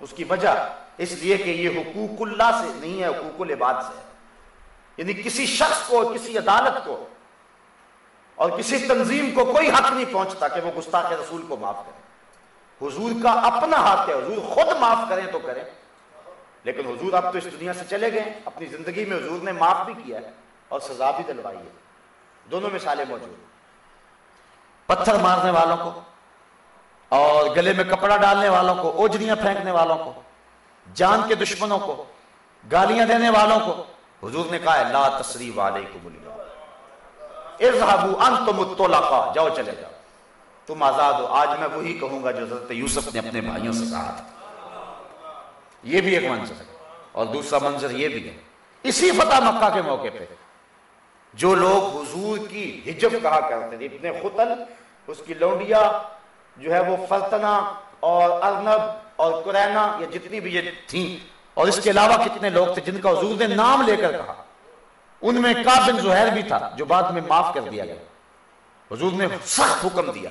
S1: اس کی وجہ اس لیے کہ یہ حقوق اللہ سے نہیں ہے، حقوق العباد سے یعنی کسی شخص کو، کسی عدالت کو اور کسی تنظیم کو کوئی حق نہیں پہنچتا کہ وہ گستاخ رسول کو معاف کرے۔ حضور کا اپنا حق ہے، حضور خود معاف کریں تو کریں۔ لیکن حضور اب تو اس دنیا سے چلے گئے، اپنی زندگی میں حضور نے معاف بھی کیا ہے اور سزا بھی دلوائی ہے۔ دونوں مثالیں موجود پتھر مارنے والوں کو اور گلے میں کپڑا ڈالنے والوں کو اوجریاں پھینکنے والوں کو۔ جان کے دشمنوں کو، گالیاں دینے والوں کو۔ حضور نے کہا لا تصریف علیکم ارحبو انتم الطلقاء۔ جاؤ چلے جاؤ۔ تم آزاد ہو۔ آج میں وہی کہوں گا جو حضرت یوسف نے اپنے بھائیوں سے کہا تھا۔ یہ بھی ایک منظر ہے۔ اور دوسرا منظر یہ بھی ہے۔ اسی فتح مکہ کے موقع پہ جو لوگ حضور کی حجب کہا کرتے تھے، ابن خطل، اس کی لونڈیا جو ہے وہ فرتنا اور ارنب اور قرینا یا جتنی بھی یہ تھیں اور اس کے علاوہ کتنے لوگ تھے جن کا حضور نے نام لے کر کہا۔ ان میں کعب بن زہیر بھی تھا جو بعد میں معاف کر دیا گیا۔ حضور نے سخت حکم دیا۔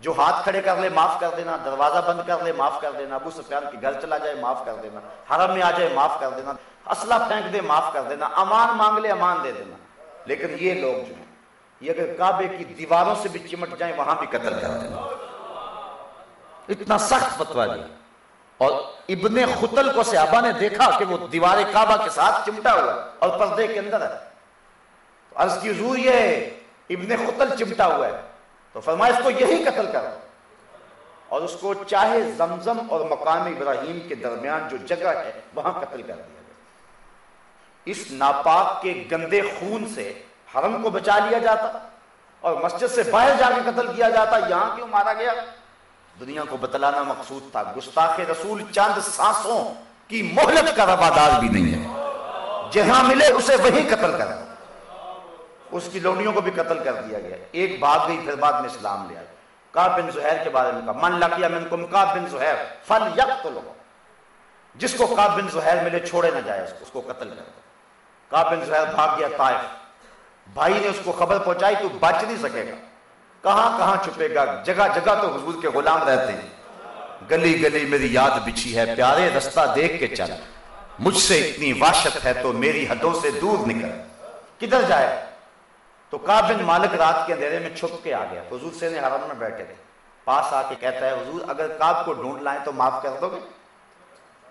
S1: جو ہاتھ کھڑے کر لے معاف کر دینا، دروازہ بند کر لے معاف کر دینا، ابو سفیان کے گھر چلا جائے معاف کر دینا، حرم میں آ جائے معاف کر دینا، اسلحہ پھینک دے معاف کر دینا، امان مانگ لے امان دے دینا۔ لیکن یہ لوگ جو ہیں، یہ اگر کعبے کی دیواروں سے بھی چمٹ جائیں، وہاں بھی قتل کر دینا اتنا سخت فتوا دیا۔ اور ابن خطل کو صحابہ نے دیکھا کہ وہ دیوار کعبہ کے ساتھ چمٹا ہوا اور پردے کے اندر ہے۔ تو عرض کی حضور، یہ ہے ابن خطل چمٹا ہوا ہے۔ تو فرمایا، اس کو یہی قتل کر اور اس کو چاہے زمزم اور مقام ابراہیم کے درمیان جو جگہ ہے، وہاں قتل کر دیا گیا۔ اس ناپاک کے گندے خون سے حرم کو بچا لیا جاتا اور مسجد سے باہر جا کے قتل کیا جاتا، یہاں کیوں مارا گیا؟ دنیا کو بتلانا مقصود تھا۔ گستاخ رسول چند سانسوں کی مہلت کا روادار بھی نہیں ہے۔ جہاں ملے اسے وہی قتل کر۔ اس کی لونیوں کو بھی قتل کر دیا گیا۔ ایک بھاگ گئی پھر بعد میں اسلام لیا کعب بن زہیر کے بارے میں کہا من لقیا منکم کعب بن زہیر فل یقتلو جس کو کعب بن زہیر ملے چھوڑے نہ جائے اس کو, اس کو قتل کر۔ دو کعب بن زہیر بھاگ گیا طائف۔ بھائی نے اس کو خبر پہنچائی تو بچ نہیں سکے گا۔ کہاں کہاں چھپے گا؟ جگہ جگہ تو حضور کے غلام رہتے ہیں۔ گلی گلی میری یاد بچھی ہے، پیارے رستہ دیکھ کے چل۔ مجھ سے اتنی واشت ہے تو میری حدوں سے دور نکل۔ کدھر جائے؟ تو کعب بن مالک رات کے اندھیرے میں چھپ کے آ گیا۔ حضور سے حرم میں بیٹھے تھے۔ پاس آ کے کہتا ہے، حضور، اگر کعب کو ڈھونڈ لائیں تو معاف کر دو گے؟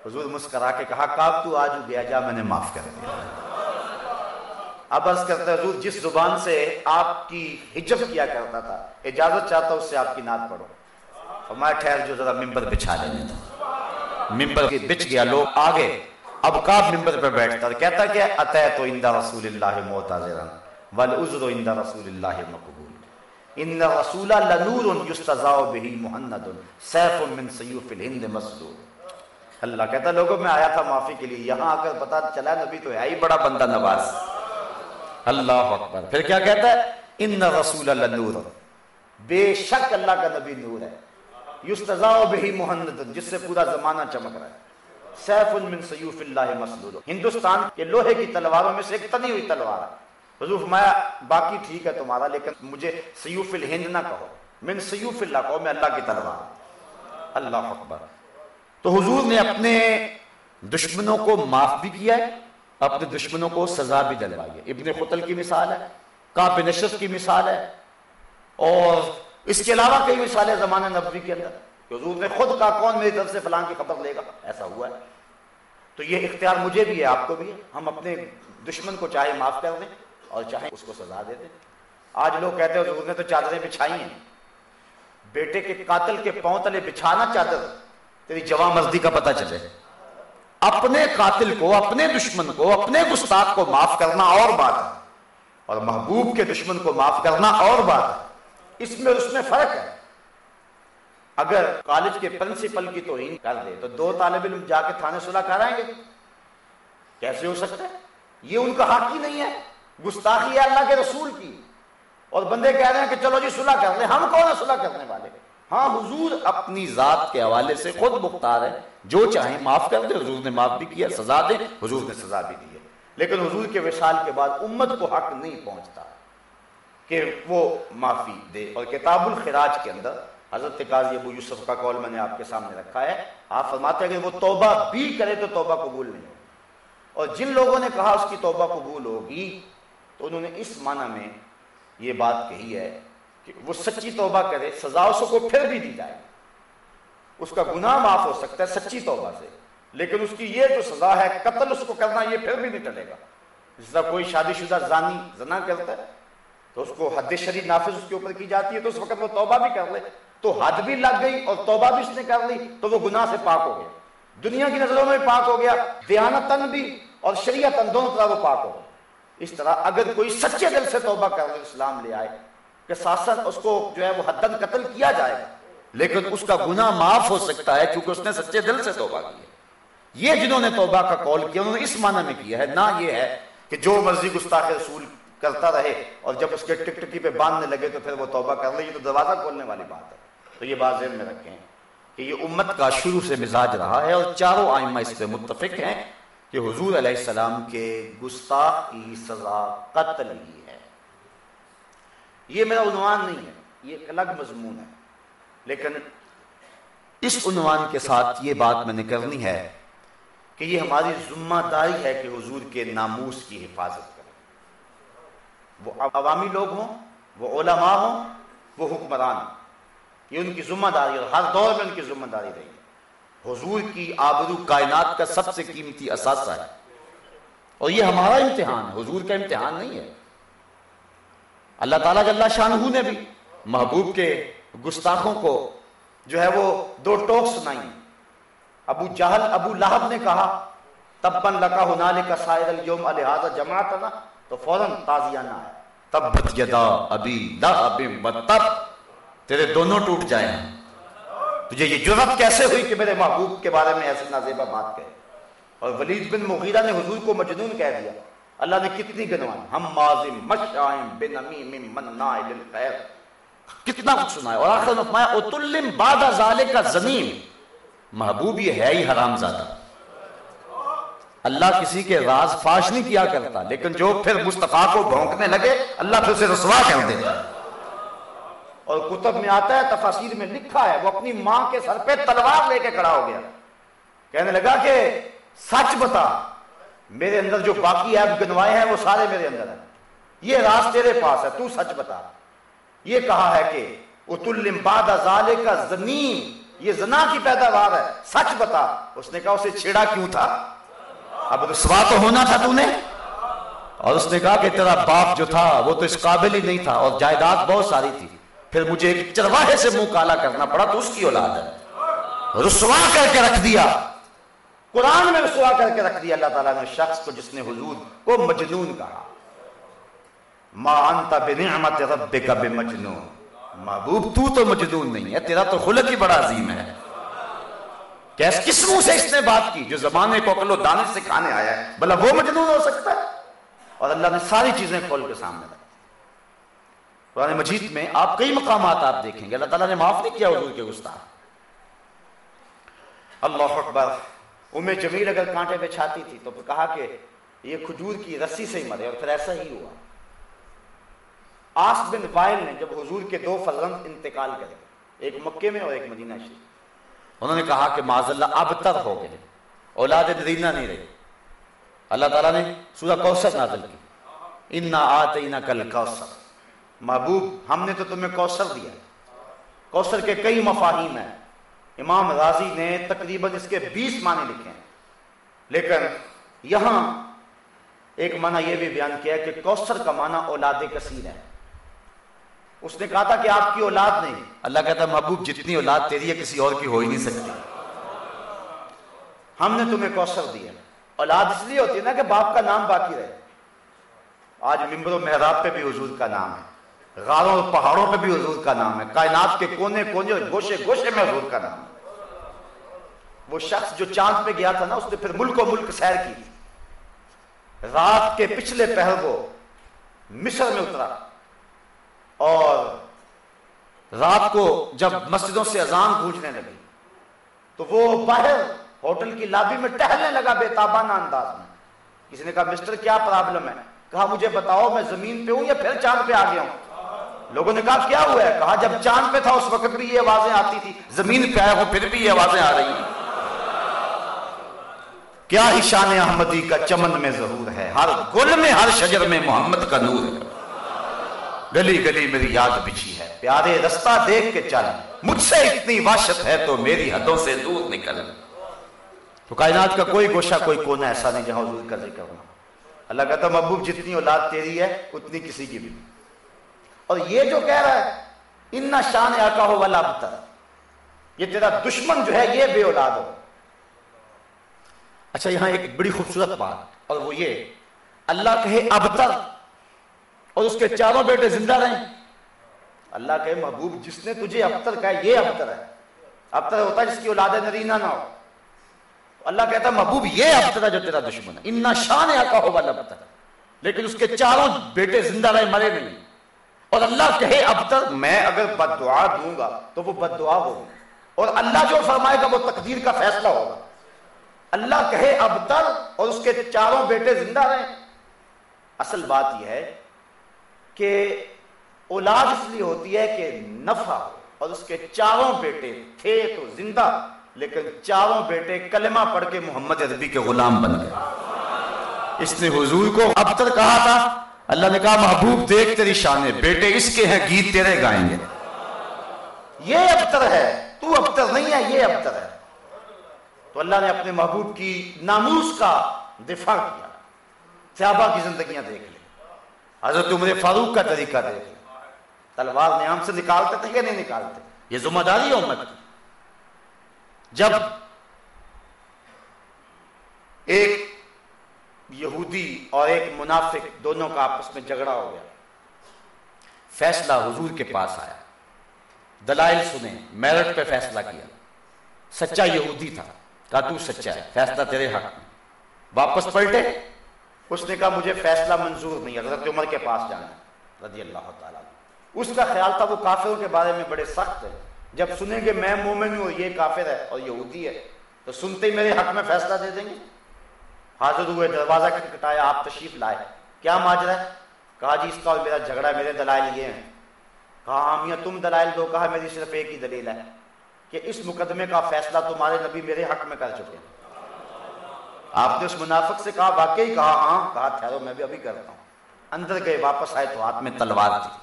S1: حضور مسکرا کے کہا، کعب تو آج گیا جا، میں نے معاف کر دیا۔ اب عرض کرتا حضور، جس زبان سے آپ کی حجب کیا کرتا تھا، اجازت چاہتا اس سے آپ کی نعت پڑھو۔ فرمایا، ٹھہر جو ذرا ممبر بچھا لینے تھا۔ ممبر کی بچ گیا، لوگ آگے۔ اب کعب ممبر پہ بیٹھتا کہتا کہ اتہ تو اندہ رسول اللہ معتذرا والعذر عند رسول اللہ مقبول۔ ان رسول لنور یستزاء به محمد سیف من سیوف الهند مسلول اللہ کہتا لوگوں، میں آیا تھا معافی کے لیے۔ یہاں آ کر پتا چلا، نبی تو ہے ہی بڑا بندہ نواز۔ اللہ اکبر۔ پھر کیا کہتا ہے؟ ان رسول لنور بے شک اللہ کا نبی نور ہے۔ یستضاء بہی محمد جس سے پورا زمانہ چمک رہا ہے۔ سیف من سیوف اللہ مسلول ہندوستان کے لوہے کی تلواروں میں سے ایک تنی ہوئی تلوار ہے۔ حضور فرمایا، باقی ٹھیک ہے تمہارا، لیکن مجھے سیوف الہند نہ کہو۔ من سیوف اللہ کہو، میں اللہ کی تلوار اللہ اکبر۔ تو حضور نے اپنے دشمنوں کو معاف بھی کیا ہے۔ اپنے دشمنوں کو سزا بھی دلوائی ہے ابن قتل کی مثال ہے، کعب نشر کی مثال ہے۔ اور اس کے علاوہ کئی مثالیں زمانہ نبوی کے اندر کہ حضور نے خود کہا، کون میری طرف سے فلان کی خبر لے گا؟ ایسا ہوا ہے۔ تو یہ اختیار مجھے بھی ہے، آپ کو بھی ہے۔ ہم اپنے دشمن کو چاہے معاف کر دیں اور چاہے اس کو سزا دے دیں۔ آج لوگ کہتے ہیں، حضور نے تو چادریں بچھائی ہیں۔ بیٹے کے قاتل کے پاؤں تلے بچھانا چادر، تیری جوان مرضی کا پتہ چلے۔ اپنے قاتل کو، اپنے دشمن کو، اپنے گستاخ کو معاف کرنا اور بات ہے۔ اور محبوب کے دشمن کو معاف کرنا اور بات ہے۔ اس میں اس میں فرق ہے۔ اگر کالج کے پرنسپل کی توہین کر دے تو دو طالب علم جا کے تھانے صلح کرائیں گے۔ کیسے ہو سکتا ہے؟ یہ ان کا حق ہی نہیں ہے۔ گستاخی ہے اللہ کے رسول کی۔ اور بندے کہہ رہے ہیں کہ چلو جی صلح کر لیں۔ ہم کون صلح کرنے والے؟ ہاں حضور اپنی ذات کے حوالے سے خود مختار ہے۔ جو چاہیں معاف کر دے، حضور نے معاف بھی کیا، سزا دے، حضور نے سزا بھی دی ہے۔ لیکن حضور کے وشال کے بعد امت کو حق نہیں پہنچتا کہ وہ معافی دے۔ اور کتاب الخراج کے اندر حضرت قاضی ابو یوسف کا قول میں نے آپ کے سامنے رکھا ہے۔ آپ فرماتے ہیں کہ وہ توبہ بھی کرے تو توبہ قبول نہیں اور جن لوگوں نے کہا اس کی توبہ قبول ہوگی، تو انہوں نے اس معنی میں یہ بات کہی ہے کہ وہ سچی توبہ کرے، سزا اس کو پھر بھی دی جائے۔ اس کا گناہ معاف ہو سکتا ہے سچی توبہ سے، لیکن اس کی یہ جو سزا ہے، قتل اس کو کرنا، یہ پھر بھی نہیں ٹلے گا۔ جس طرح کوئی شادی شدہ زانی زنا کرتا ہے، تو اس کو حد شریف نافذ اس کے اوپر کی جاتی ہے، تو اس وقت وہ توبہ بھی کر لے۔ تو حد بھی لگ گئی اور توبہ بھی اس نے کر لی، تو وہ گناہ سے پاک ہو گیا۔ دنیا کی نظروں میں پاک ہو گیا دیانتن بھی اور شریعتن دونوں طرح وہ پاک ہو گیا اس طرح اگر کوئی سچے دل سے توبہ کر لے اسلام لے آئے کہ ساسن اس کو جو ہے وہ حدن قتل کیا جائے گا۔ لیکن اس کا گناہ معاف ہو سکتا ہے کیونکہ اس نے سچے دل سے توبہ کی ہے۔ یہ جنہوں نے توبہ کا کال کیا، انہوں نے اس معنی میں کیا ہے، نہ یہ ہے کہ جو مرضی گستاخ رسول کرتا رہے اور جب اس کے ٹک ٹکی پہ باندھنے لگے تو پھر وہ توبہ کر لے، یہ تو دروازہ کھولنے والی بات ہے۔ تو یہ بات ذہن میں رکھیں کہ یہ امت کا شروع سے مزاج رہا ہے اور چاروں آئمہ اس پہ متفق ہیں کہ حضور علیہ السلام کے گستاخ کی سزا قتل ہی ہے۔ یہ میرا عنوان نہیں ہے، یہ ایک الگ مضمون ہے۔ لیکن اس عنوان کے ساتھ یہ بات میں نے کرنی ہے کہ یہ ہماری ذمہ داری ہے کہ حضور کے ناموس کی حفاظت کریں وہ عوامی لوگ ہوں، وہ علماء ہوں، وہ حکمران ہوں۔ یہ ان کی ذمہ داری اور ہر دور میں ان کی ذمہ داری رہی ہے۔ حضور کی آبرو کائنات کا سب سے قیمتی اثاثہ ہے۔ اور یہ ہمارا امتحان ہے، حضور کا امتحان نہیں ہے۔ اللہ تعالیٰ اللہ شاہ نے بھی محبوب کے گستاخوں کو جو ہے وہ دو ٹوک سنائی۔ ابو جہل، ابو لہب نے کہا تبن لکا ہنالے کا سائر اليوم الہذا جماعتنا تو فوراً تازیانہ ہے۔ تبت یدا ابی لہب و تیرے دونوں ٹوٹ جائیں۔ تجھے یہ جرت کیسے ہوئی کہ میرے محبوب کے بارے میں ایسے نازیبہ بات کہے؟ اور ولید بن مغیرہ نے حضور کو مجنون کہہ دیا۔ اللہ نے کتنی گنوان ہم مازم مشائم بن امیم منع للخیر کتنا کچھ سنا اور آخر میں فرمایا، اتلم بعد ذالک کا زمین محبوب یہ ہے ہی حرام زادہ۔ اللہ کسی کے راز فاش نہیں کیا کرتا، لیکن جو پھر مصطفیٰ کو بھونکنے لگے، اللہ پھر اسے رسوا کر دیتا اور کتب میں آتا ہے تفاصیر میں لکھا ہے، وہ اپنی ماں کے سر پہ تلوار لے کے کھڑا ہو گیا۔ کہنے لگا کہ، سچ بتا میرے اندر جو باقی ایپ گنوائے ہیں وہ سارے میرے اندر ہیں۔ یہ راز تیرے پاس ہے، تو سچ بتا۔ یہ کہا ہے کہ اتلم بعد ازالے کا زمین یہ زنا کی پیداوار ہے۔ سچ بتا۔ اس نے کہا اسے چھیڑا کیوں تھا؟ اب رسوا تو ہونا تھا تو نے۔ اور اس نے کہا کہ تیرا باپ جو تھا وہ تو اس قابل ہی نہیں تھا اور جائیداد بہت ساری تھی۔ پھر مجھے ایک چرواہے سے منہ کالا کرنا پڑا تو اس کی اولاد ہے۔ رسوا کر کے رکھ دیا۔ قرآن میں رسوا کر کے رکھ دیا اللہ تعالیٰ نے، شخص کو جس نے حضور کو مجنون کہا۔ ما انت بنعمت ربک بمجنون۔ محبوب، تو تو مجنون نہیں ہے، تیرا تو خلق ہی بڑا عظیم ہے۔ کیس، کس منہ سے اس نے بات کی جو زمانے کو اکل و دانش سے کھانے آیا ہے؟ بلا وہ مجنون ہو سکتا ہے؟ اور اللہ نے ساری چیزیں کھول کے سامنے رکھ قرآن مجید میں آپ کئی مقامات آپ دیکھیں گے۔ اللہ تعالیٰ نے معاف نہیں کیا حضور کے گستاخ اللہ اکبر۔ ام جمیل اگر کانٹے پہ چھاتی تھی تو کہا کہ یہ کھجور کی رسی سے ہی مرے اور پھر ایسا ہی ہوا۔ آس بن وائل نے جب حضور کے دو فرزند انتقال کرے، ایک مکے میں اور ایک مدینہ شریف۔ انہوں نے کہا کہ معذ اللہ اب تک ہو گئے اولاد نرینہ نہیں رہی۔ اللہ تعالیٰ نے سورہ کوثر نازل کی انا آتینا کل کوثر محبوب، ہم نے تو تمہیں کوثر دیا۔ کوثر کے کئی مفاہیم ہیں۔ امام راضی نے تقریباً اس کے بیس معنی لکھے ہیں۔ لیکن یہاں ایک معنی یہ بھی بیان کیا ہے کہ کوثر کا معنی اولاد کثیر ہے۔ اس نے کہا تھا کہ آپ کی اولاد نہیں۔ اللہ کہتا محبوب جتنی اولاد تیری ہے کسی اور کی ہو ہی نہیں سکتی۔ ہم نے تمہیں کوثر دیا۔ اولاد اس لیے ہوتی ہے نا کہ باپ کا نام باقی رہے۔ آج ممبر و محراب پہ بھی حضور کا نام ہے۔ غاروں اور پہاڑوں پہ بھی حضور کا نام ہے۔ کائنات کے کونے کونے اور گوشے گوشے میں حضور کا نام۔ ہے وہ شخص جو چاند پہ گیا تھا نا، اس نے پھر ملک و ملک سیر کی۔ رات کے پچھلے پہر کو مصر میں اترا۔ اور رات کو جب مسجدوں سے اذان گونجنے لگی، تو وہ باہر ہوٹل کی لابی میں ٹہلنے لگا بے تابانہ انداز میں۔ کسی نے کہا، مسٹر، کیا پرابلم ہے؟ کہا، مجھے بتاؤ، میں زمین پہ ہوں یا پھر چاند پہ آ گیا ہوں؟ لوگوں نے کہا، کیا ہوا ہے؟ کہا، جب چاند پہ تھا، اس وقت بھی یہ آوازیں آتی تھی۔ زمین پہ آیا ہو، پھر بھی یہ آوازیں آ رہی ہیں۔ کیا ہی شان احمدی کا چمن میں ضرور ہے، ہر گل میں، ہر شجر میں محمد کا نور ہے۔ گلی گلی میری یاد بچھی ہے، پیارے رستہ دیکھ کے چل۔ مجھ سے اتنی واشت ہے تو میری حدوں سے دور نکل۔ تو کائنات کا کوئی گوشہ، کوئی کونا ایسا نہیں جہاں حضور کا ذکر ہو۔ اللہ کہتا محبوب جتنی اولاد تیری ہے، اتنی کسی کی بھی۔ اور یہ جو کہہ رہا ہے ان شان آکا ہو والا ابتر یہ تیرا دشمن جو ہے، یہ بے اولاد ہو۔ اچھا یہاں ایک بڑی خوبصورت بات، اور وہ یہ، اللہ کہے ابتر اور اس کے چاروں بیٹے زندہ رہیں۔ اللہ کہے، محبوب، جس نے تجھے ابتر کہا، یہ ابتر ہے۔ ابتر ہوتا ہے جس کی اولاد نرینہ نہ ہو۔ اللہ کہتا ہے، محبوب، یہ ابتر ہے جو تیرا دشمن ہے۔ ان شان آقا ہو والا لیکن اس کے چاروں بیٹے زندہ رہے مرے نہیں۔ اور اللہ کہے ابتر میں اگر بد دعا دوں گا تو وہ بد دعا ہوگی اور اللہ جو فرمائے گا وہ تقدیر کا فیصلہ ہوگا۔ اللہ کہے ابتر اور اس کے چاروں بیٹے زندہ رہیں۔ اصل بات یہ ہے کہ اولاد اس لیے ہوتی ہے کہ نفع اور اس کے چاروں بیٹے تھے تو زندہ، لیکن چاروں بیٹے کلمہ پڑھ کے محمد عربی کے غلام بن گئے۔ اس نے حضور کو اب تک کہا تھا اللہ نے کہا، محبوب، دیکھ تیری شانے، بیٹے اس کے ہیں، گیت تیرے گائیں گے. یہ ابتر ہے، تو ابتر نہیں ہے، یہ ابتر ہے۔ تو اللہ نے اپنے محبوب کی ناموس کا دفاع کیا، صحابہ کی زندگیاں دیکھ لی حضرت عمر فاروق کا طریقہ دیکھ تلوار نیام سے نکالتے تھے کہ نہیں نکالتے؟ یہ ذمہ داری ہے امت کی۔ جب ایک یہودی اور ایک منافق دونوں کا آپس میں جھگڑا ہو گیا۔ فیصلہ حضور کے پاس آیا۔ دلائل سنے میرٹ پہ فیصلہ کیا۔ سچا یہودی تھا۔ کہا، تو سچا ہے، فیصلہ تیرے حق میں۔ واپس پلٹے۔ اس نے کہا، مجھے فیصلہ منظور نہیں، حضرت عمر کے پاس جانا رضی اللہ تعالیٰ اس کا خیال تھا، وہ کافروں کے بارے میں بڑے سخت ہے۔ جب سنیں گے، میں مومن ہوں یہ کافر ہے اور یہودی ہے، تو سنتے ہی میرے حق میں فیصلہ دے دیں گے۔ حاضر ہوئے دروازہ کٹایا، آپ تشریف لائے۔ کیا ماجرا؟ ہے کہا جی اس کا اور میرا جھگڑا، میرے دلائل یہ ہیں۔ کہا ہاں آمیہ تم دلائل دو۔ کہا، میری صرف ایک ہی دلیل ہے کہ اس مقدمے کا فیصلہ تمہارے نبی میرے حق میں کر چکے ہیں۔ آپ نے اس منافق سے کہا، واقعی کہا ہاں۔ کہا، ٹھہرو، میں بھی ابھی کرتا ہوں۔ اندر گئے، واپس آئے تو ہاتھ میں تلوار تھی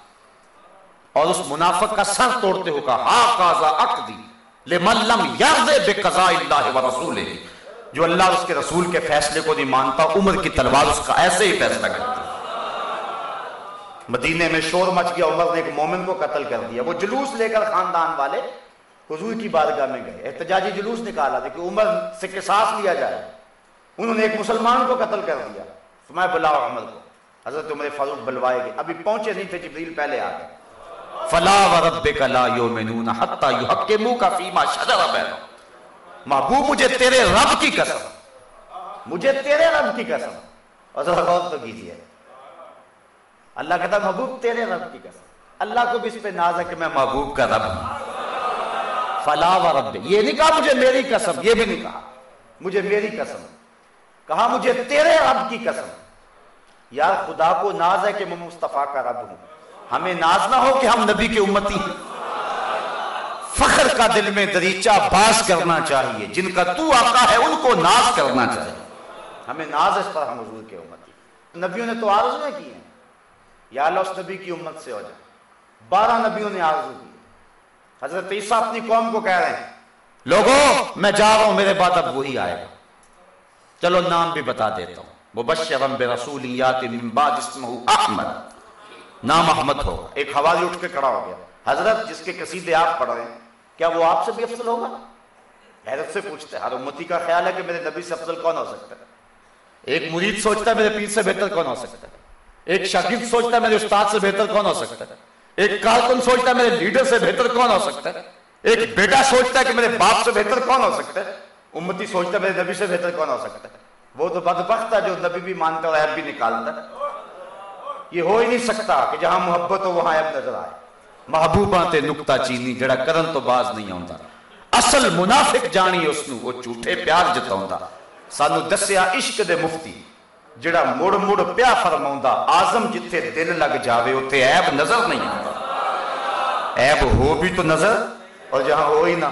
S1: اور اس منافق کا سر توڑتے ہو کہا ہا قاضا اقدی لمن لم یرض بقضاء اللہ و جو اللہ اس کے رسول کے فیصلے کو نہیں مانتا، عمر کی تلوار اس کا ایسے ہی فیصلہ کرتی مدینے میں شور مچ گیا، عمر نے ایک مومن کو قتل کر دیا۔ وہ جلوس لے کر خاندان والے حضور کی بارگاہ میں گئے۔ احتجاجی جلوس نکالا۔ تھا کہ عمر سے قصاص لیا جائے۔ انہوں نے ایک مسلمان کو قتل کر دیا۔ فرمایا، بلاؤ عمر کو۔ حضرت عمر فاروق بلوائے گئے۔ ابھی پہنچے نہیں تھے، جبریل پہلے آ گئے۔ فلا وربک لا یؤمنون حتى يحكموك فيما شجر بینهم محبوب، مجھے تیرے رب کی قسم۔ مجھے تیرے رب کی قسم۔ اور ذرا غور تو کیجیے۔ اللہ کہتا محبوب، تیرے رب کی قسم۔ اللہ کو بھی اس پہ ناز ہے کہ میں محبوب کا رب ہوں۔ فلا و رب۔ یہ نہیں کہا مجھے میری قسم، یہ بھی نہیں کہا۔ مجھے میری قسم۔ کہا مجھے تیرے رب کی قسم۔ یار، خدا کو ناز ہے کہ میں مصطفیٰ کا رب ہوں۔ ہمیں ناز نہ ہو کہ ہم نبی کے امتی ہیں۔ فخر کا دل میں دریچہ باز کرنا چاہیے۔ جن کا تو آقا ہے ان کو ناز کرنا چاہیے۔ ہمیں ناز اس پر ہم حضور کے امتی۔ نبیوں نے تو آرزویں کی ہیں۔ یا اللہ اس نبی کی امت سے ہو جائے۔ بارہ نبیوں نے آرزو کی حضرت عیسیٰ اپنی قوم کو کہہ رہے ہیں۔ لوگوں میں جا رہا ہوں میرے بعد اب وہی آئے گا۔ چلو نام بھی بتا دیتا ہوں۔ مبشرم برسول یات من بعد اسمہ احمد۔ نام احمد ہوگا ایک حوالی اٹھ کے کھڑا ہو گیا۔ حضرت جس کے قصیدے آپ پڑھ رہے ہیں کیا وہ آپ سے بھی افضل ہوگا؟ حیرت سے پوچھتے ہر امتی کا خیال ہے کہ میرے نبی سے افضل کون ہو سکتا ہے؟ ایک مرید سوچتا ہے میرے پیر سے بہتر کون ہو سکتا ہے؟ ایک شاگرد سوچتا ہے میرے استاد سے بہتر کون ہو سکتا ہے؟ ایک کارکن سوچتا ہے میرے لیڈر سے بہتر کون ہو سکتا ہے؟ ایک بیٹا سوچتا ہے کہ میرے باپ سے بہتر کون ہو سکتا ہے؟ امتی سوچتا ہے میرے نبی سے بہتر کون ہو سکتا ہے؟ وہ تو بدبخت ہے جو نبی بھی مانتا اور عیب بھی نکالتا ہے۔ یہ ہو ہی نہیں سکتا کہ جہاں محبت ہو وہاں عیب نظر آئے۔ محبوباں تے نکتہ چینی جڑا کرن تو باز نہیں آندا اصل منافق جانی اس نو وہ جھوٹے پیار جتاوندا۔ سانو دسیا عشق دے مفتی، جڑا مڑ مڑ پیا فرماوندا اعظم جتھے دل لگ جاوے، اوتھے عیب نظر نہیں آندا عیب ہو بھی تو نظر، اور جہاں ہو ہی نہ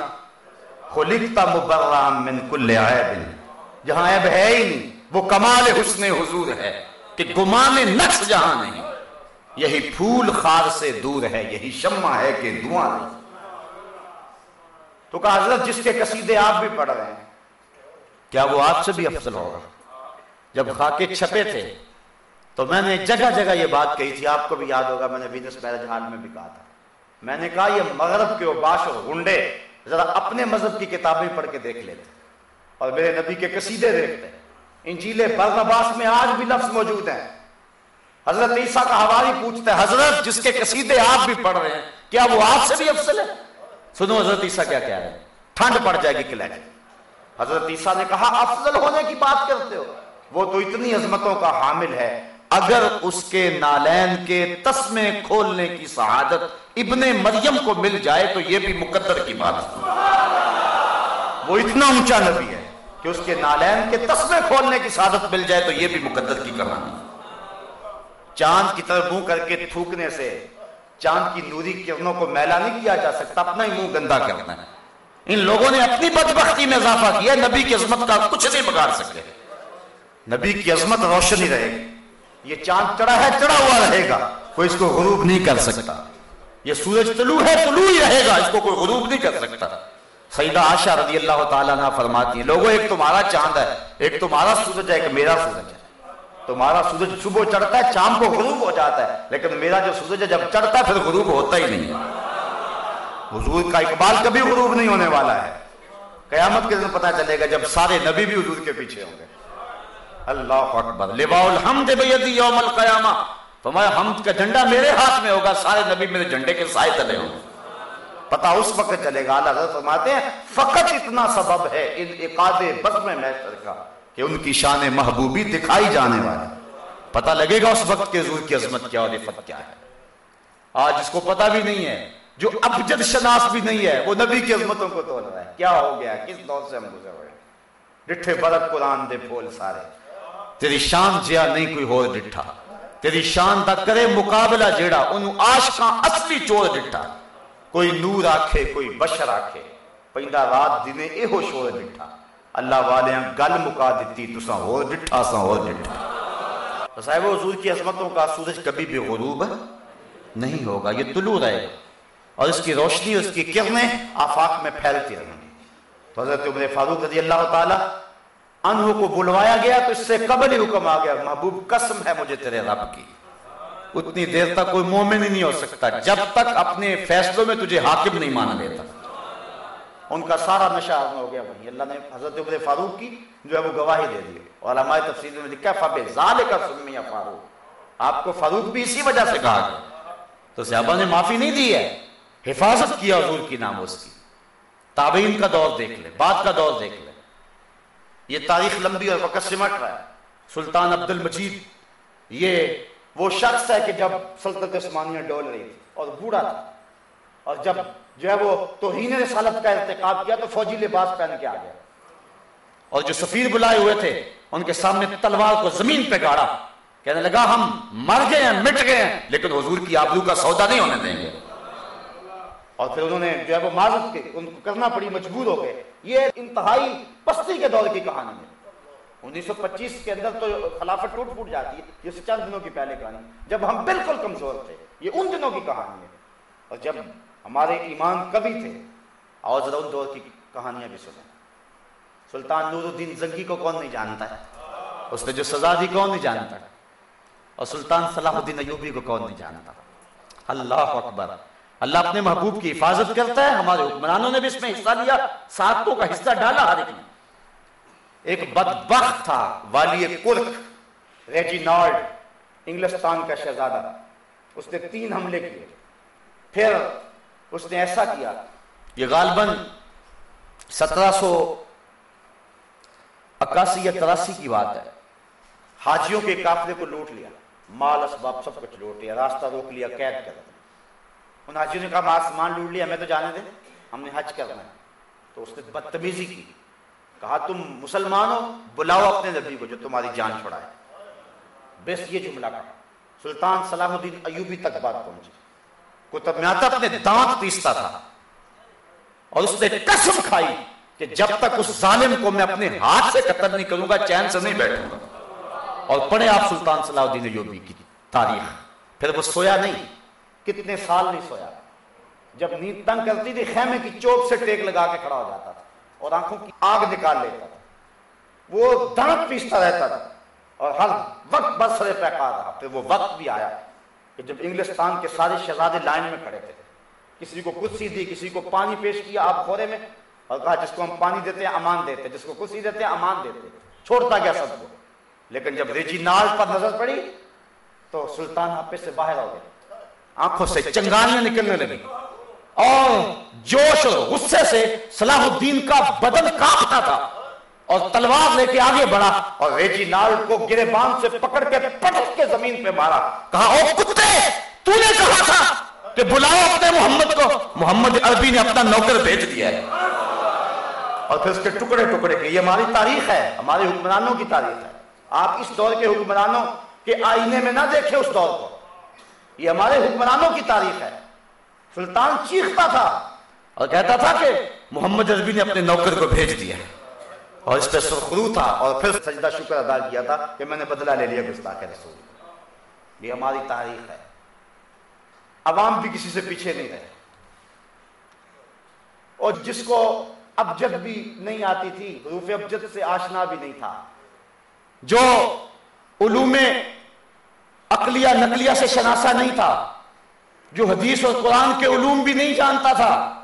S1: خلقتا مبرام من کل عیب۔ جہاں عیب ہے ہی نہیں، وہ کمال حسن حضور ہے کہ گمان نقص جہاں نہیں۔ یہی پھول خار سے دور ہے، یہی شمع ہے کہ دعا نہیں۔ تو کہا، حضرت، جس کے قصیدے آپ بھی پڑھ رہے ہیں، کیا وہ آپ سے بھی افضل ہوگا؟ جب خاکے چھپے تھے، تو میں نے جگہ جگہ یہ بات کہی تھی، آپ کو بھی یاد ہوگا، میں نے وینس میرج ہال میں بھی کہا تھا۔ میں نے کہا، یہ مغرب کے اوباش اور گنڈے ذرا اپنے مذہب کی کتابیں پڑھ کے دیکھ لیتے۔ اور میرے نبی کے قصیدے دیکھتے۔ انجیل برنباس میں آج بھی لفظ موجود ہیں۔ حضرت عیسیٰ کا حوالی پوچھتے ہیں، حضرت جس کے قصیدے آپ بھی پڑھ رہے ہیں، کیا وہ آپ سے بھی افضل ہے؟ سنو حضرت عیسیٰ کیا کہہ رہے ہیں۔ ٹھنڈ پڑ جائے گی کلیٹ حضرت عیسیٰ نے کہا، افضل ہونے کی بات کرتے ہو۔ وہ تو اتنی عظمتوں کا حامل ہے۔ اگر اس کے نالین کے تسمے کھولنے کی سعادت ابن مریم کو مل جائے تو یہ بھی مقدر کی بات ہے۔ وہ اتنا اونچا نبی ہے کہ اس کے نالین کے تسمے کھولنے کی سعادت مل جائے تو یہ بھی مقدر کی کہانی چاند کی طرف منہ کر کے تھوکنے سے چاند کی نوری کرنوں کو میلا نہیں کیا جا سکتا، اپنا ہی منہ گندا کرنا ہے۔ ان لوگوں نے اپنی بدبختی میں اضافہ کیا، نبی کی عظمت کا کچھ نہیں بگاڑ سکے نبی کی عظمت روشنی رہے گی۔ یہ چاند چڑھا ہے، چڑھا ہوا رہے گا۔ کوئی اس کو غروب نہیں کر سکتا۔ یہ سورج طلوع ہے، طلوع ہی رہے گا، اس کو کوئی غروب نہیں کر سکتا۔ سیدہ عائشہ رضی اللہ تعالیٰ نے فرماتی ہیں، لوگوں، ایک تمہارا چاند ہے، ایک تمہارا سورج ہے، ایک میرا سورج ہے۔ تمہارا سورج صبح چڑھتا ہے، شام کو غروب ہو جاتا ہے۔ لیکن میرا جو سورج ہے، جب چڑھتا ہے، پھر غروب ہوتا ہی نہیں حضور کا اقبال کبھی غروب نہیں ہونے والا ہے۔ قیامت کے دن پتا چلے گا جب سارے نبی بھی حضور کے پیچھے ہوں گے۔ اللہ اکبر۔ لواء الحمد بیدی یوم القیامہ فرمایا، حمد کا جھنڈا میرے ہاتھ میں ہوگا، سارے نبی میرے جھنڈے کے سائے تلے ہوں پتا اس وقت چلے گا، اللہ حضرت فرماتے ہیں، فقط اتنا سبب ہے، ان اقاد بزم محشر کا کہ ان کی شان محبوبی دکھائی جانے والی۔ پتہ لگے گا اس وقت کے حضور کی عظمت کیا اور عفت کیا ہے۔ آج اس کو پتہ بھی نہیں ہے، جو ابجد شناس بھی نہیں ہے، وہ نبی کی عظمتوں کو تول رہا ہے۔ کیا ہو گیا؟ کس دور سے ہم گزر ہوئے ڈٹھے برت قرآن دے پھول سارے۔ تیری شان جیا نہیں کوئی ہو ڈٹھا۔ تیری شان دا کرے مقابلہ جیڑا، انہوں عاشقاں اصلی چور ڈٹھا۔ کوئی نور آکھے، کوئی بشر آکھے۔ پہندا رات دینے اے ہو شور ڈٹھا۔ اللہ والے گل مکا دیتی تسا ہو ڈٹھا سا ہو ڈٹھا صاحب حضور کی عظمتوں کا سورج کبھی بھی غروب نہیں ہوگا، یہ طلوع رہے گا۔ اور اس کی روشنی، اس کی کرنیں آفاق میں پھیلتی رہیں گی۔ تو حضرت عمر فاروق رضی اللہ تعالی انہوں کو بلوایا گیا تو اس سے قبل ہی حکم آ گیا، محبوب قسم ہے مجھے تیرے رب کی۔ اتنی دیر تک کوئی مومن ہی نہیں ہو سکتا، جب تک اپنے فیصلوں میں تجھے حاکم نہیں مانا دیتا ان کا سارا نشہ ہو گیا وہی۔ اللہ نے حضرت عمر فاروق کی جو ہے وہ گواہی دے دی۔ اور علماء تفسیر میں لکھا فب ذالک سمی فاروق۔ آپ کو فاروق بھی اسی وجہ سے کہا گیا۔ تو صحابہ نے معافی نہیں دی ہے۔ حفاظت کیا حضور کی نام کی۔ تابعین کا دور دیکھ لے، بعد کا دور دیکھ لے۔ یہ تاریخ لمبی اور وقت سمٹ رہا ہے۔ سلطان عبد المجید، یہ وہ شخص ہے کہ جب سلطنت عثمانیہ ڈول رہی تھی اور بوڑھا تھا۔ اور جب جو ہے وہ توہین رسالت کا ارتکاب کیا تو فوجی لباس پہن کے آ گیا۔ اور جو سفیر بلائے ہوئے تھے، ان کے سامنے تلوار کو زمین پہ گاڑا۔ کہنے لگا، ہم مر گئے ہیں، مٹ گئے ہیں، لیکن حضور کی آبرو کا سودا نہیں ہونے دیں گے۔ اور پھر انہوں نے جو ہے وہ معذرت کے ان کو کرنا پڑی، مجبور ہو گئے۔ یہ انتہائی پستی کے دور کی کہانی ہے۔ انیس سو پچیس کے اندر تو خلافت ٹوٹ پھوٹ جاتی ہے، یہ چند دنوں کی پہلے کہانی۔ جب ہم بالکل کمزور تھے، یہ ان دنوں کی کہانی ہے۔ اور جب ہمارے ایمان کبھی تھے۔ اور ذرا ان دور کی کہانیاں بھی سنیں سلطان نور الدین زنگی کو کون نہیں جانتا ہے؟ اس نے جو سزا دی کون نہیں جانتا؟ ہے اور سلطان صلاح الدین ایوبی کو کون نہیں جانتا؟ اللہ اکبر۔ اللہ اپنے محبوب کی حفاظت کرتا ہے۔ ہمارے حکمرانوں نے بھی اس میں حصہ لیا۔ ساتوں کا حصہ ڈالا ہر ایک نے۔ ایک بدبخت تھا، والی کلک ریجینالڈ انگلستان کا شہزادہ۔ اس نے تین حملے کیے۔ پھر اس نے ایسا کیا۔ یہ غالباً سترہ سو اکاسی یا تراسی کی بات ہے۔ حاجیوں کے کافلے کو لوٹ لیا مال اسباب سب کچھ لوٹ لیا راستہ روک لیا قید کر دیا۔ ان حاجیوں نے کہا مال سامان لوٹ لیا ہمیں تو جانے دیں ہم نے حج کرنا ہے۔ تو اس نے بدتمیزی کی۔ کہا تم مسلمان ہو بلاؤ اپنے نبی کو جو تمہاری جان چھڑائے۔ بس یہ جملہ کہا۔ سلطان صلاح الدین ایوبی تک بات پہنچی۔ کتب میاتا اپنے دانت پیستا تھا۔ اور اس نے قسم کھائی کہ جب تک اس ظالم کو میں اپنے ہاتھ سے قتل نہیں کروں گا، چین سے نہیں بیٹھوں گا۔ اور پڑھے آپ سلطان صلاح الدین ایوبی کی تاریخ۔ پھر وہ سویا نہیں۔ کتنے سال نہیں سویا۔ جب نیند تنگ کرتی تھی، خیمے کی چوک سے ٹیک لگا کے کھڑا ہو جاتا تھا اور آنکھوں کی آگ نکال لیتا تھا۔ وہ دانت پیستا رہتا تھا اور ہر وقت برسرے پیکار رہا پھر وہ وقت بھی آیا۔ کہ جب انگلستان کے سارے شہزادے لائن میں کھڑے تھے، کسی کو کسی دی کسی کو پانی پیش کیا آپ خورے میں، اور کہا جس کو ہم پانی دیتے ہیں امان دیتے، جس کو کسی دیتے ہیں امان دیتے۔ چھوڑتا گیا سب کو۔ لیکن جب ریجی نال پر نظر پڑی تو سلطان حپے سے باہر ہو گئے۔ آنکھوں سے چنگانیاں نکلنے لگی اور جوش اور غصے سے صلاح الدین کا بدن کانپتا تھا۔ اور تلوار لے کے آگے بڑھا اور ریجی نال کو گرے بان سے پکڑ کے پٹک کے زمین پہ مارا۔ کہا، او کتے، تو نے کہا تھا کہ بلاؤ اپنے محمد کو۔ محمد عربی نے اپنا نوکر بھیج دیا ہے۔ اور پھر اس کے ٹکڑے ٹکڑے کے یہ ہماری تاریخ ہے، ہمارے حکمرانوں کی تاریخ ہے۔ آپ اس دور کے حکمرانوں کے آئینے میں نہ دیکھیں اس دور کو۔ یہ ہمارے حکمرانوں کی تاریخ ہے۔ سلطان چیختا تھا اور کہتا تھا کہ محمد عربی نے اپنے نوکر کو بھیج دیا۔ ہے اور اس پہ سرخرو تھا اور پھر سجدہ شکر ادا کیا تھا کہ میں نے بدلہ لے لیا گستاخ رسول یہ ہماری تاریخ ہے۔ عوام بھی کسی سے پیچھے نہیں رہے۔ اور جس کو ابجد بھی نہیں آتی تھی، حروف ابجد سے آشنا بھی نہیں تھا۔ جو علوم عقلیہ نقلیہ سے شناسہ نہیں تھا، جو حدیث اور قرآن کے علوم بھی نہیں جانتا تھا،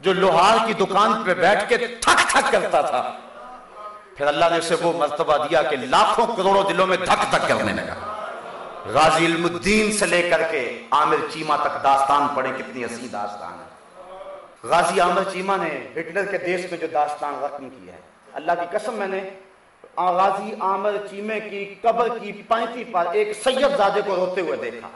S1: جو لوہار کی دکان پہ بیٹھ کے تھک تھک کرتا تھا۔ پھر اللہ نے اسے وہ مرتبہ دیا کہ لاکھوں کروڑوں دلوں میں دھک دھک کرنے لگا۔ غازی علم الدین سے لے کر کے عامر چیمہ تک داستان پڑھے کتنی حسین داستان ہے۔ غازی عامر چیمہ نے ہٹلر کے دیش میں جو داستان رقم کی ہے، اللہ کی قسم میں نے غازی عامر چیمے کی قبر کی پینتی پر ایک سید زادے کو روتے ہوئے دیکھا۔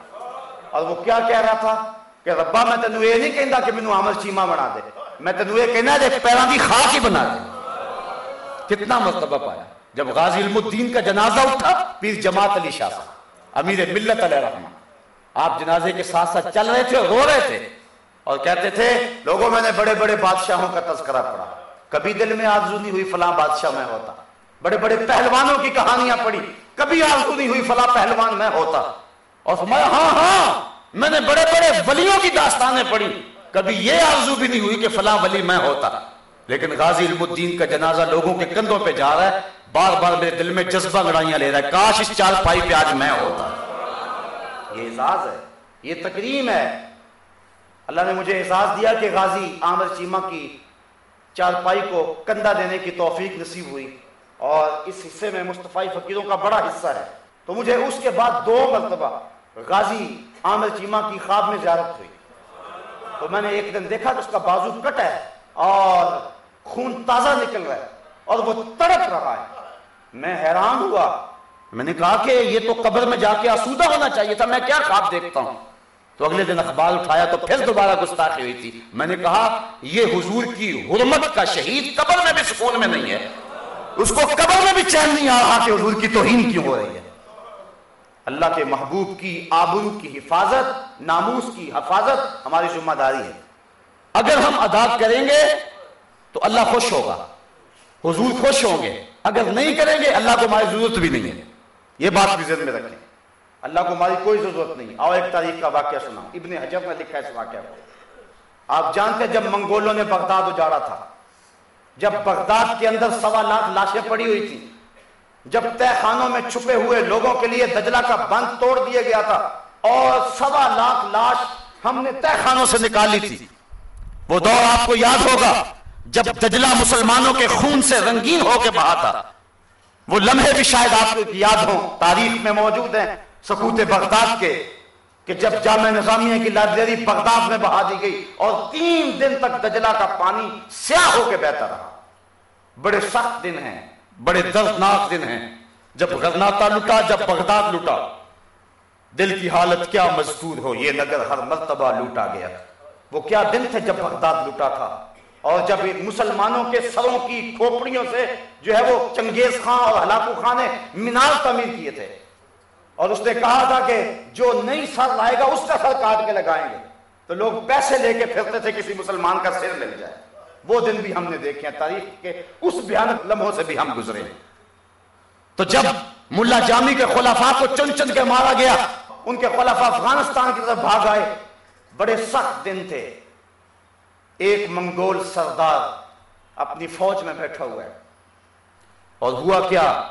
S1: اور وہ کیا کہہ رہا تھا کہ ربا، میں تینوں یہ نہیں کہندا کہ مینوں عامر چیمہ بنا دے، میں تینوں یہ کہنا دے پیروں کی خاک ہی بنا دے۔ کتنا مرتبہ پایا؟ جب غازی علم الدین کا جنازہ اٹھا، پیر جماعت علی شاہ صاحب، امیر ملت علیہ رحمہ آپ جنازے کے ساتھ ساتھ چل رہے تھے اور رو رہے تھے۔ اور کہتے تھے، لوگوں میں نے بڑے بڑے بادشاہوں کا تذکرہ پڑھا۔ کبھی دل میں آرزو نہیں ہوئی فلاں بادشاہ میں ہوتا۔ بڑے بڑے پہلوانوں کی کہانیاں پڑھی۔ کبھی آرزو نہیں ہوئی فلاں پہلوان میں ہوتا۔ اور فرمایا ہاں ہاں میں نے بڑے بڑے ولیوں کی داستانیں پڑھی۔ کبھی یہ آرزو بھی نہیں ہوئی کہ فلاں ولی میں ہوتا۔ لیکن غازی علم الدین کا جنازہ لوگوں کے کندھوں پہ جا رہا ہے، بار بار میرے دل میں جذبہ لڑائیاں لے رہا ہے۔ کاش اس چار پائی پہ آج میں ہوتا۔ یہ اعزاز ہے، یہ تکریم ہے۔ اللہ نے مجھے احساس دیا کہ غازی عامر چیمہ کی چارپائی کو کندھا دینے کی توفیق نصیب ہوئی۔ اور اس حصے میں مصطفی فقیروں کا بڑا حصہ ہے۔ تو مجھے اس کے بعد دو مرتبہ غازی عامر چیمہ کی خواب میں زیارت ہوئی۔ تو میں نے ایک دن دیکھا کہ اس کا بازو کٹ ہے اور خون تازہ نکل رہا ہے اور وہ تڑپ رہا ہے۔ میں حیران ہوا۔ میں نے کہا کہ یہ تو قبر میں جا کے آسودہ ہونا چاہیے تھا، میں کیا خواب دیکھتا ہوں؟ تو اگلے دن اخبار اٹھایا تو پھر دوبارہ گستاخی ہوئی تھی۔ میں نے کہا، یہ حضور کی حرمت کا شہید قبر میں بھی سکون میں نہیں ہے۔ اس کو قبر میں بھی چین نہیں آ رہا کہ حضور کی توہین کیوں ہو رہی ہے۔ اللہ کے محبوب کی آبرو کی حفاظت، ناموس کی حفاظت ہماری ذمہ داری ہے۔ اگر ہم ادا کریں گے تو اللہ خوش ہوگا۔ حضور خوش ہوں گے۔ اگر نہیں کریں گے، اللہ کو ہماری ضرورت بھی نہیں ہے۔ یہ بات بھی ذہن میں رکھیں۔ اللہ کو ہماری کوئی ضرورت نہیں۔ آؤ ایک تاریخ کا واقعہ سنا ابن حجر نے لکھا ہے اس واقعہ کو۔ آپ جانتے جب منگولوں نے بغداد اجاڑا تھا۔ جب بغداد کے اندر سوا لاکھ لاشیں پڑی ہوئی تھی جب طے خانوں میں چھپے ہوئے لوگوں کے لیے دجلہ کا بند توڑ دیا گیا تھا اور سوا لاکھ لاش ہم نے طے خانوں سے نکالی تھی۔ وہ دور آپ کو یاد ہوگا۔ جب دجلہ مسلمانوں کے خون سے رنگین ہو کے بہا تھا۔ وہ لمحے بھی شاید آپ کو یاد ہوں۔ تاریخ میں موجود ہیں سکوت بغداد کے، کہ جب جامع نظامیہ کی لائبریری بغداد میں بہا دی گئی اور تین دن تک دجلہ کا پانی سیاہ ہو کے بہتا رہا۔ بڑے سخت دن ہیں، بڑے دردناک دن ہیں۔ جب غرناتا لٹا، جب بغداد لٹا۔ دل کی حالت کیا مذکور ہو، یہ نگر ہر مرتبہ لوٹا گیا۔ وہ کیا دن تھے جب بغداد لٹا تھا؟ اور جب مسلمانوں کے سروں کی کھوپڑیوں سے جو ہے وہ چنگیز خان اور ہلاکو خان نے مینار تعمیر کیے تھے اور اس نے کہا تھا کہ جو نئی سر لائے گا اس کا سر کاٹ کے لگائیں گے۔ تو لوگ پیسے لے کے پھرتے تھے کسی مسلمان کا سر لگ جائے۔ وہ دن بھی ہم نے دیکھے ہیں، تاریخ کے اس بھیانک لمحوں سے بھی ہم گزرے ہیں۔ تو جب ملا جامی کے خلافہ کو چن چن کے مارا گیا، ان کے خلافہ افغانستان کی طرف بھاگ آئے۔ بڑے سخت دن تھے۔ ایک منگول سردار اپنی فوج میں بیٹھا ہوا ہے۔ اور ہوا کیا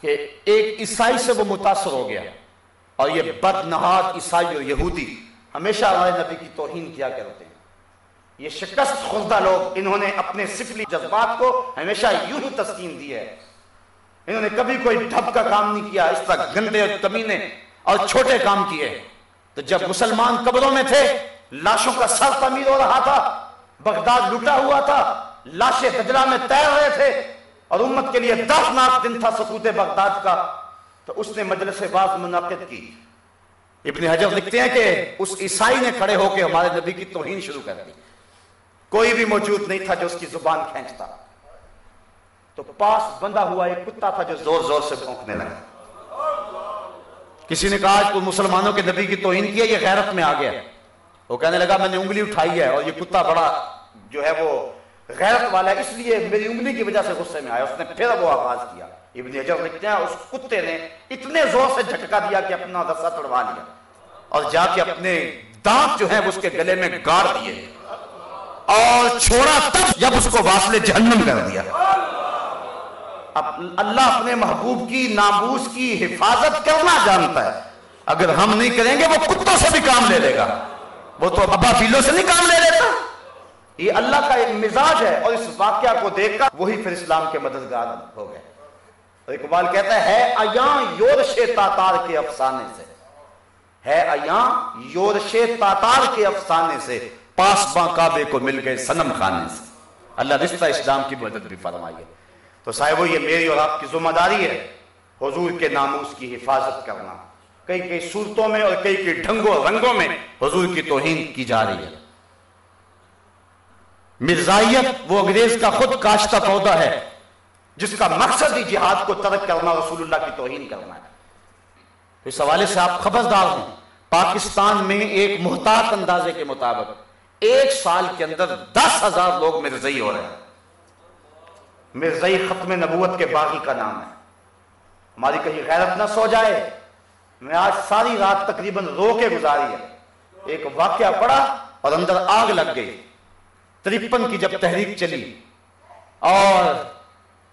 S1: کہ ایک عیسائی سے وہ متاثر ہو گیا۔ اور یہ بد نہاد عیسائی اور یہودی ہمیشہ ہمارے نبی کی توہین کیا کرتے ہیں۔ یہ شکست خوردہ لوگ انہوں نے اپنے سفلی جذبات کو ہمیشہ یوں ہی تسکین دی ہے۔ انہوں نے کبھی کوئی ڈھب کا کام نہیں کیا، اس طرح گندے اور کمینے اور چھوٹے کام کیے۔ تو جب مسلمان قبروں میں تھے، لاشوں کا سر تعمیر ہو رہا تھا بغداد لٹا ہوا تھا، لاشیں دجلہ میں تیر رہے تھے اور امت کے لیے دردناک دن تھا سکوت بغداد کا۔ تو اس نے مجلس باز منعقد کی۔ ابن حجر لکھتے ہیں کہ اس عیسائی نے کھڑے ہو کے ہمارے نبی کی توہین شروع کر دی۔ کوئی بھی موجود نہیں تھا جو اس کی زبان کھینچتا۔ تو پاس بندہ ہوا ایک کتا تھا جو زور زور سے بھونکنے لگا۔ کسی نے کہا کہ مسلمانوں کے نبی کی توہین کیا یہ غیرت میں آ گیا۔ وہ کہنے لگا، میں نے انگلی اٹھائی ہے اور یہ کتا بڑا جو ہے وہ غیرت والا ہے، اس لیے میری انگلی کی وجہ سے غصے میں آیا۔ اس نے پھر وہ آغاز کیا۔ ابن حجر لکھتے ہیں اس کتے نے اتنے زور سے جھٹکا دیا کہ اپنا رسا توڑوا لیا اور جا کے اپنے دانت جو ہیں اس کے گلے میں گاڑ دیے اور چھوڑا تب جب اس کو واسل جہنم کر دیا۔ اب اللہ اپنے محبوب کی، ناموس کی حفاظت کرنا جانتا ہے۔ اگر ہم نہیں کریں گے، وہ کتوں سے بھی کام لے لے گا۔ وہ تو ابا بیلوں سے نہیں کام لے لیتا۔ یہ اللہ کا ایک مزاج ہے اور اس واقعہ کو دیکھ کر وہی پھر اسلام کے مددگار ہو گئے۔ اقبال کہتا ہے ایاں یورش تاتار کے افسانے سے۔ ہے ایاں یورش تاتار کے افسانے سے پاس باں کعبے کو مل گئے سنم خانے سے۔ اللہ رشتہ اسلام کی مدد بھی فرمائیے۔ تو صاحب، یہ میری اور آپ کی ذمہ داری ہے حضور کے ناموس کی حفاظت کرنا۔ کئی کئی صورتوں میں اور کئی کئی ڈھنگوں رنگوں میں حضور کی توہین کی جا رہی ہے۔ مرزائیت وہ انگریز کا خود کاشتہ پودا ہے، جس کا مقصد ہی جہاد کو ترک کرنا رسول اللہ کی توہین کرنا ہے۔ اس حوالے سے آپ خبردار ہوں پاکستان میں ایک محتاط اندازے کے مطابق ایک سال کے اندر دس ہزار لوگ مرزئی ہو رہے ہیں۔ مرزئی ختم نبوت کے باغی کا نام ہے۔ ہماری کہیں غیرت نہ سو جائے۔ میں آج ساری رات تقریباً رو کے گزاری ہے۔ ایک واقعہ پڑا اور اندر آگ لگ گئی۔ ترپن کی جب تحریک چلی اور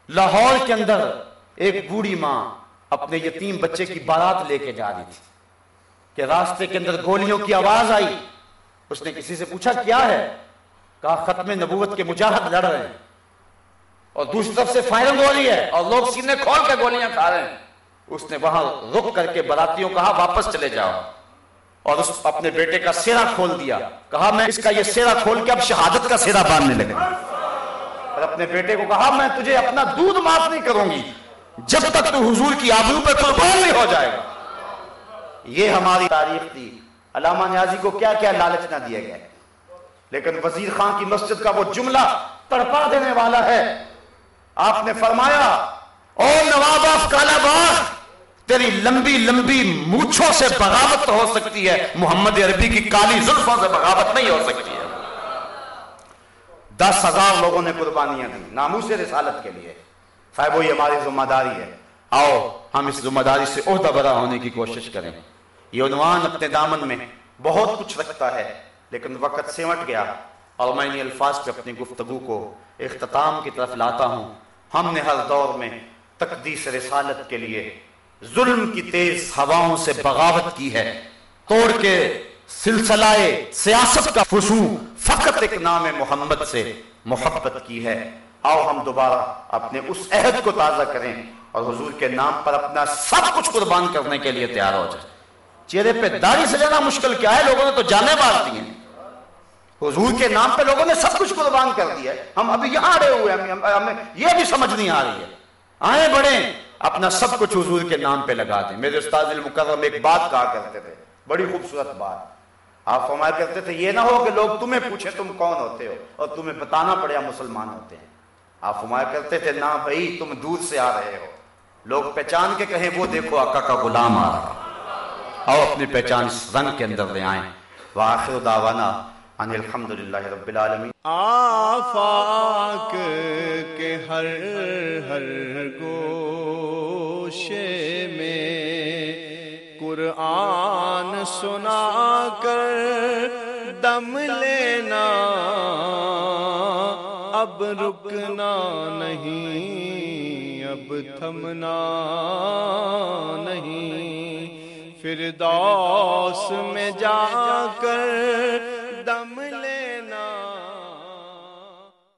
S1: لاہور کے اندر ایک بوڑھی ماں اپنے یتیم بچے کی بارات لے کے جا رہی تھی کہ راستے کے اندر گولیوں کی آواز آئی۔ اس نے کسی سے پوچھا، کیا ہے؟ کہا، ختم نبوت کے مجاہد لڑ رہے ہیں اور دوسری طرف سے فائرنگ ہو رہی ہے اور لوگ سینے کھول کے گولیاں کھا رہے ہیں۔ اس نے وہاں رک کر کے براتیوں کہا، واپس چلے جاؤ. اور اس اپنے بیٹے کا سیرا کھول دیا۔ کہا، میں اس کا یہ سیرا کھول کے اب شہادت کا سیرا باندھنے لگا اور اپنے بیٹے کو کہا، میں تجھے اپنا دودھ معاف نہیں کروں گی۔ جب تک تو حضور کی آبرو پہ قربان نہیں ہو جائے گا۔ یہ ہماری تاریخ تھی۔ علامہ نیازی کو کیا کیا لالچ نہ دیا گیا۔ لیکن وزیر خان کی مسجد کا وہ جملہ تڑپا دینے والا ہے۔ آپ نے فرمایا او نواب آف کالا باغ تیری لمبی لمبی موچھوں سے بغاوت ہو سکتی ہے۔ محمد عربی کی کالی زلفوں سے بغاوت نہیں ہو سکتی ہے۔ دس ہزار لوگوں نے قربانیاں دی ناموس رسالت کے لیے۔ صاحب، وہی ہماری ذمہ داری ہے۔ آؤ، ہم اس ذمہ داری سے عہدہ برا ہونے کی کوشش کریں۔ یہ عنوان اپنے دامن میں بہت کچھ رکھتا ہے، لیکن وقت سمٹ گیا اور میں انہیں الفاظ پہ اپنی گفتگو کو اختتام کی طرف لاتا ہوں۔ ہم نے ہر دور میں تقدیس رسالت کے لیے ظلم کی تیز ہواؤں سے بغاوت کی ہے۔ توڑ کے سلسلہ سیاست کا فسو فقط ایک نام محمد سے محبت کی ہے۔ آؤ ہم دوبارہ اپنے اس عہد کو تازہ کریں اور حضور کے نام پر اپنا سب کچھ قربان کرنے کے لیے تیار ہو جائے چہرے پہ داڑھی سجانا مشکل کیا ہے؟ لوگوں نے تو جانے مار دی ہیں۔ حضور کے نام پہ لوگوں نے سب کچھ قربان کر دیا ہے۔ ہم ابھی یہاں آڑے ہوئے ہیں ہمیں یہ بھی سمجھ نہیں آ رہی ہے۔ آئیں بڑھیں۔ اپنا سب کچھ حضور کے نام پہ لگا دیں۔ میرے استاد المکرم ایک بات کہا کرتے تھے، بڑی خوبصورت بات۔ آپ فرمایا کرتے تھے، یہ نہ ہو کہ لوگ تمہیں پوچھیں تم کون ہوتے ہو اور تمہیں بتانا پڑے مسلمان ہوتے ہیں۔ آپ فرمایا کرتے تھے، نہ بھائی، تم دور سے آ رہے ہو۔ لوگ پہچان کے کہیں، وہ دیکھو آقا کا غلام آ رہا۔ آؤ اپنی پہچان رنگ کے اندر لے آئیں۔ وآخر دعوانا ان الحمدللہ رب العالمین۔
S2: آفاق کے ہر ہر گوشے میں قرآن سنا کر دم لینا۔ اب رکنا نہیں، اب تھمنا نہیں۔ پھر میں جا کر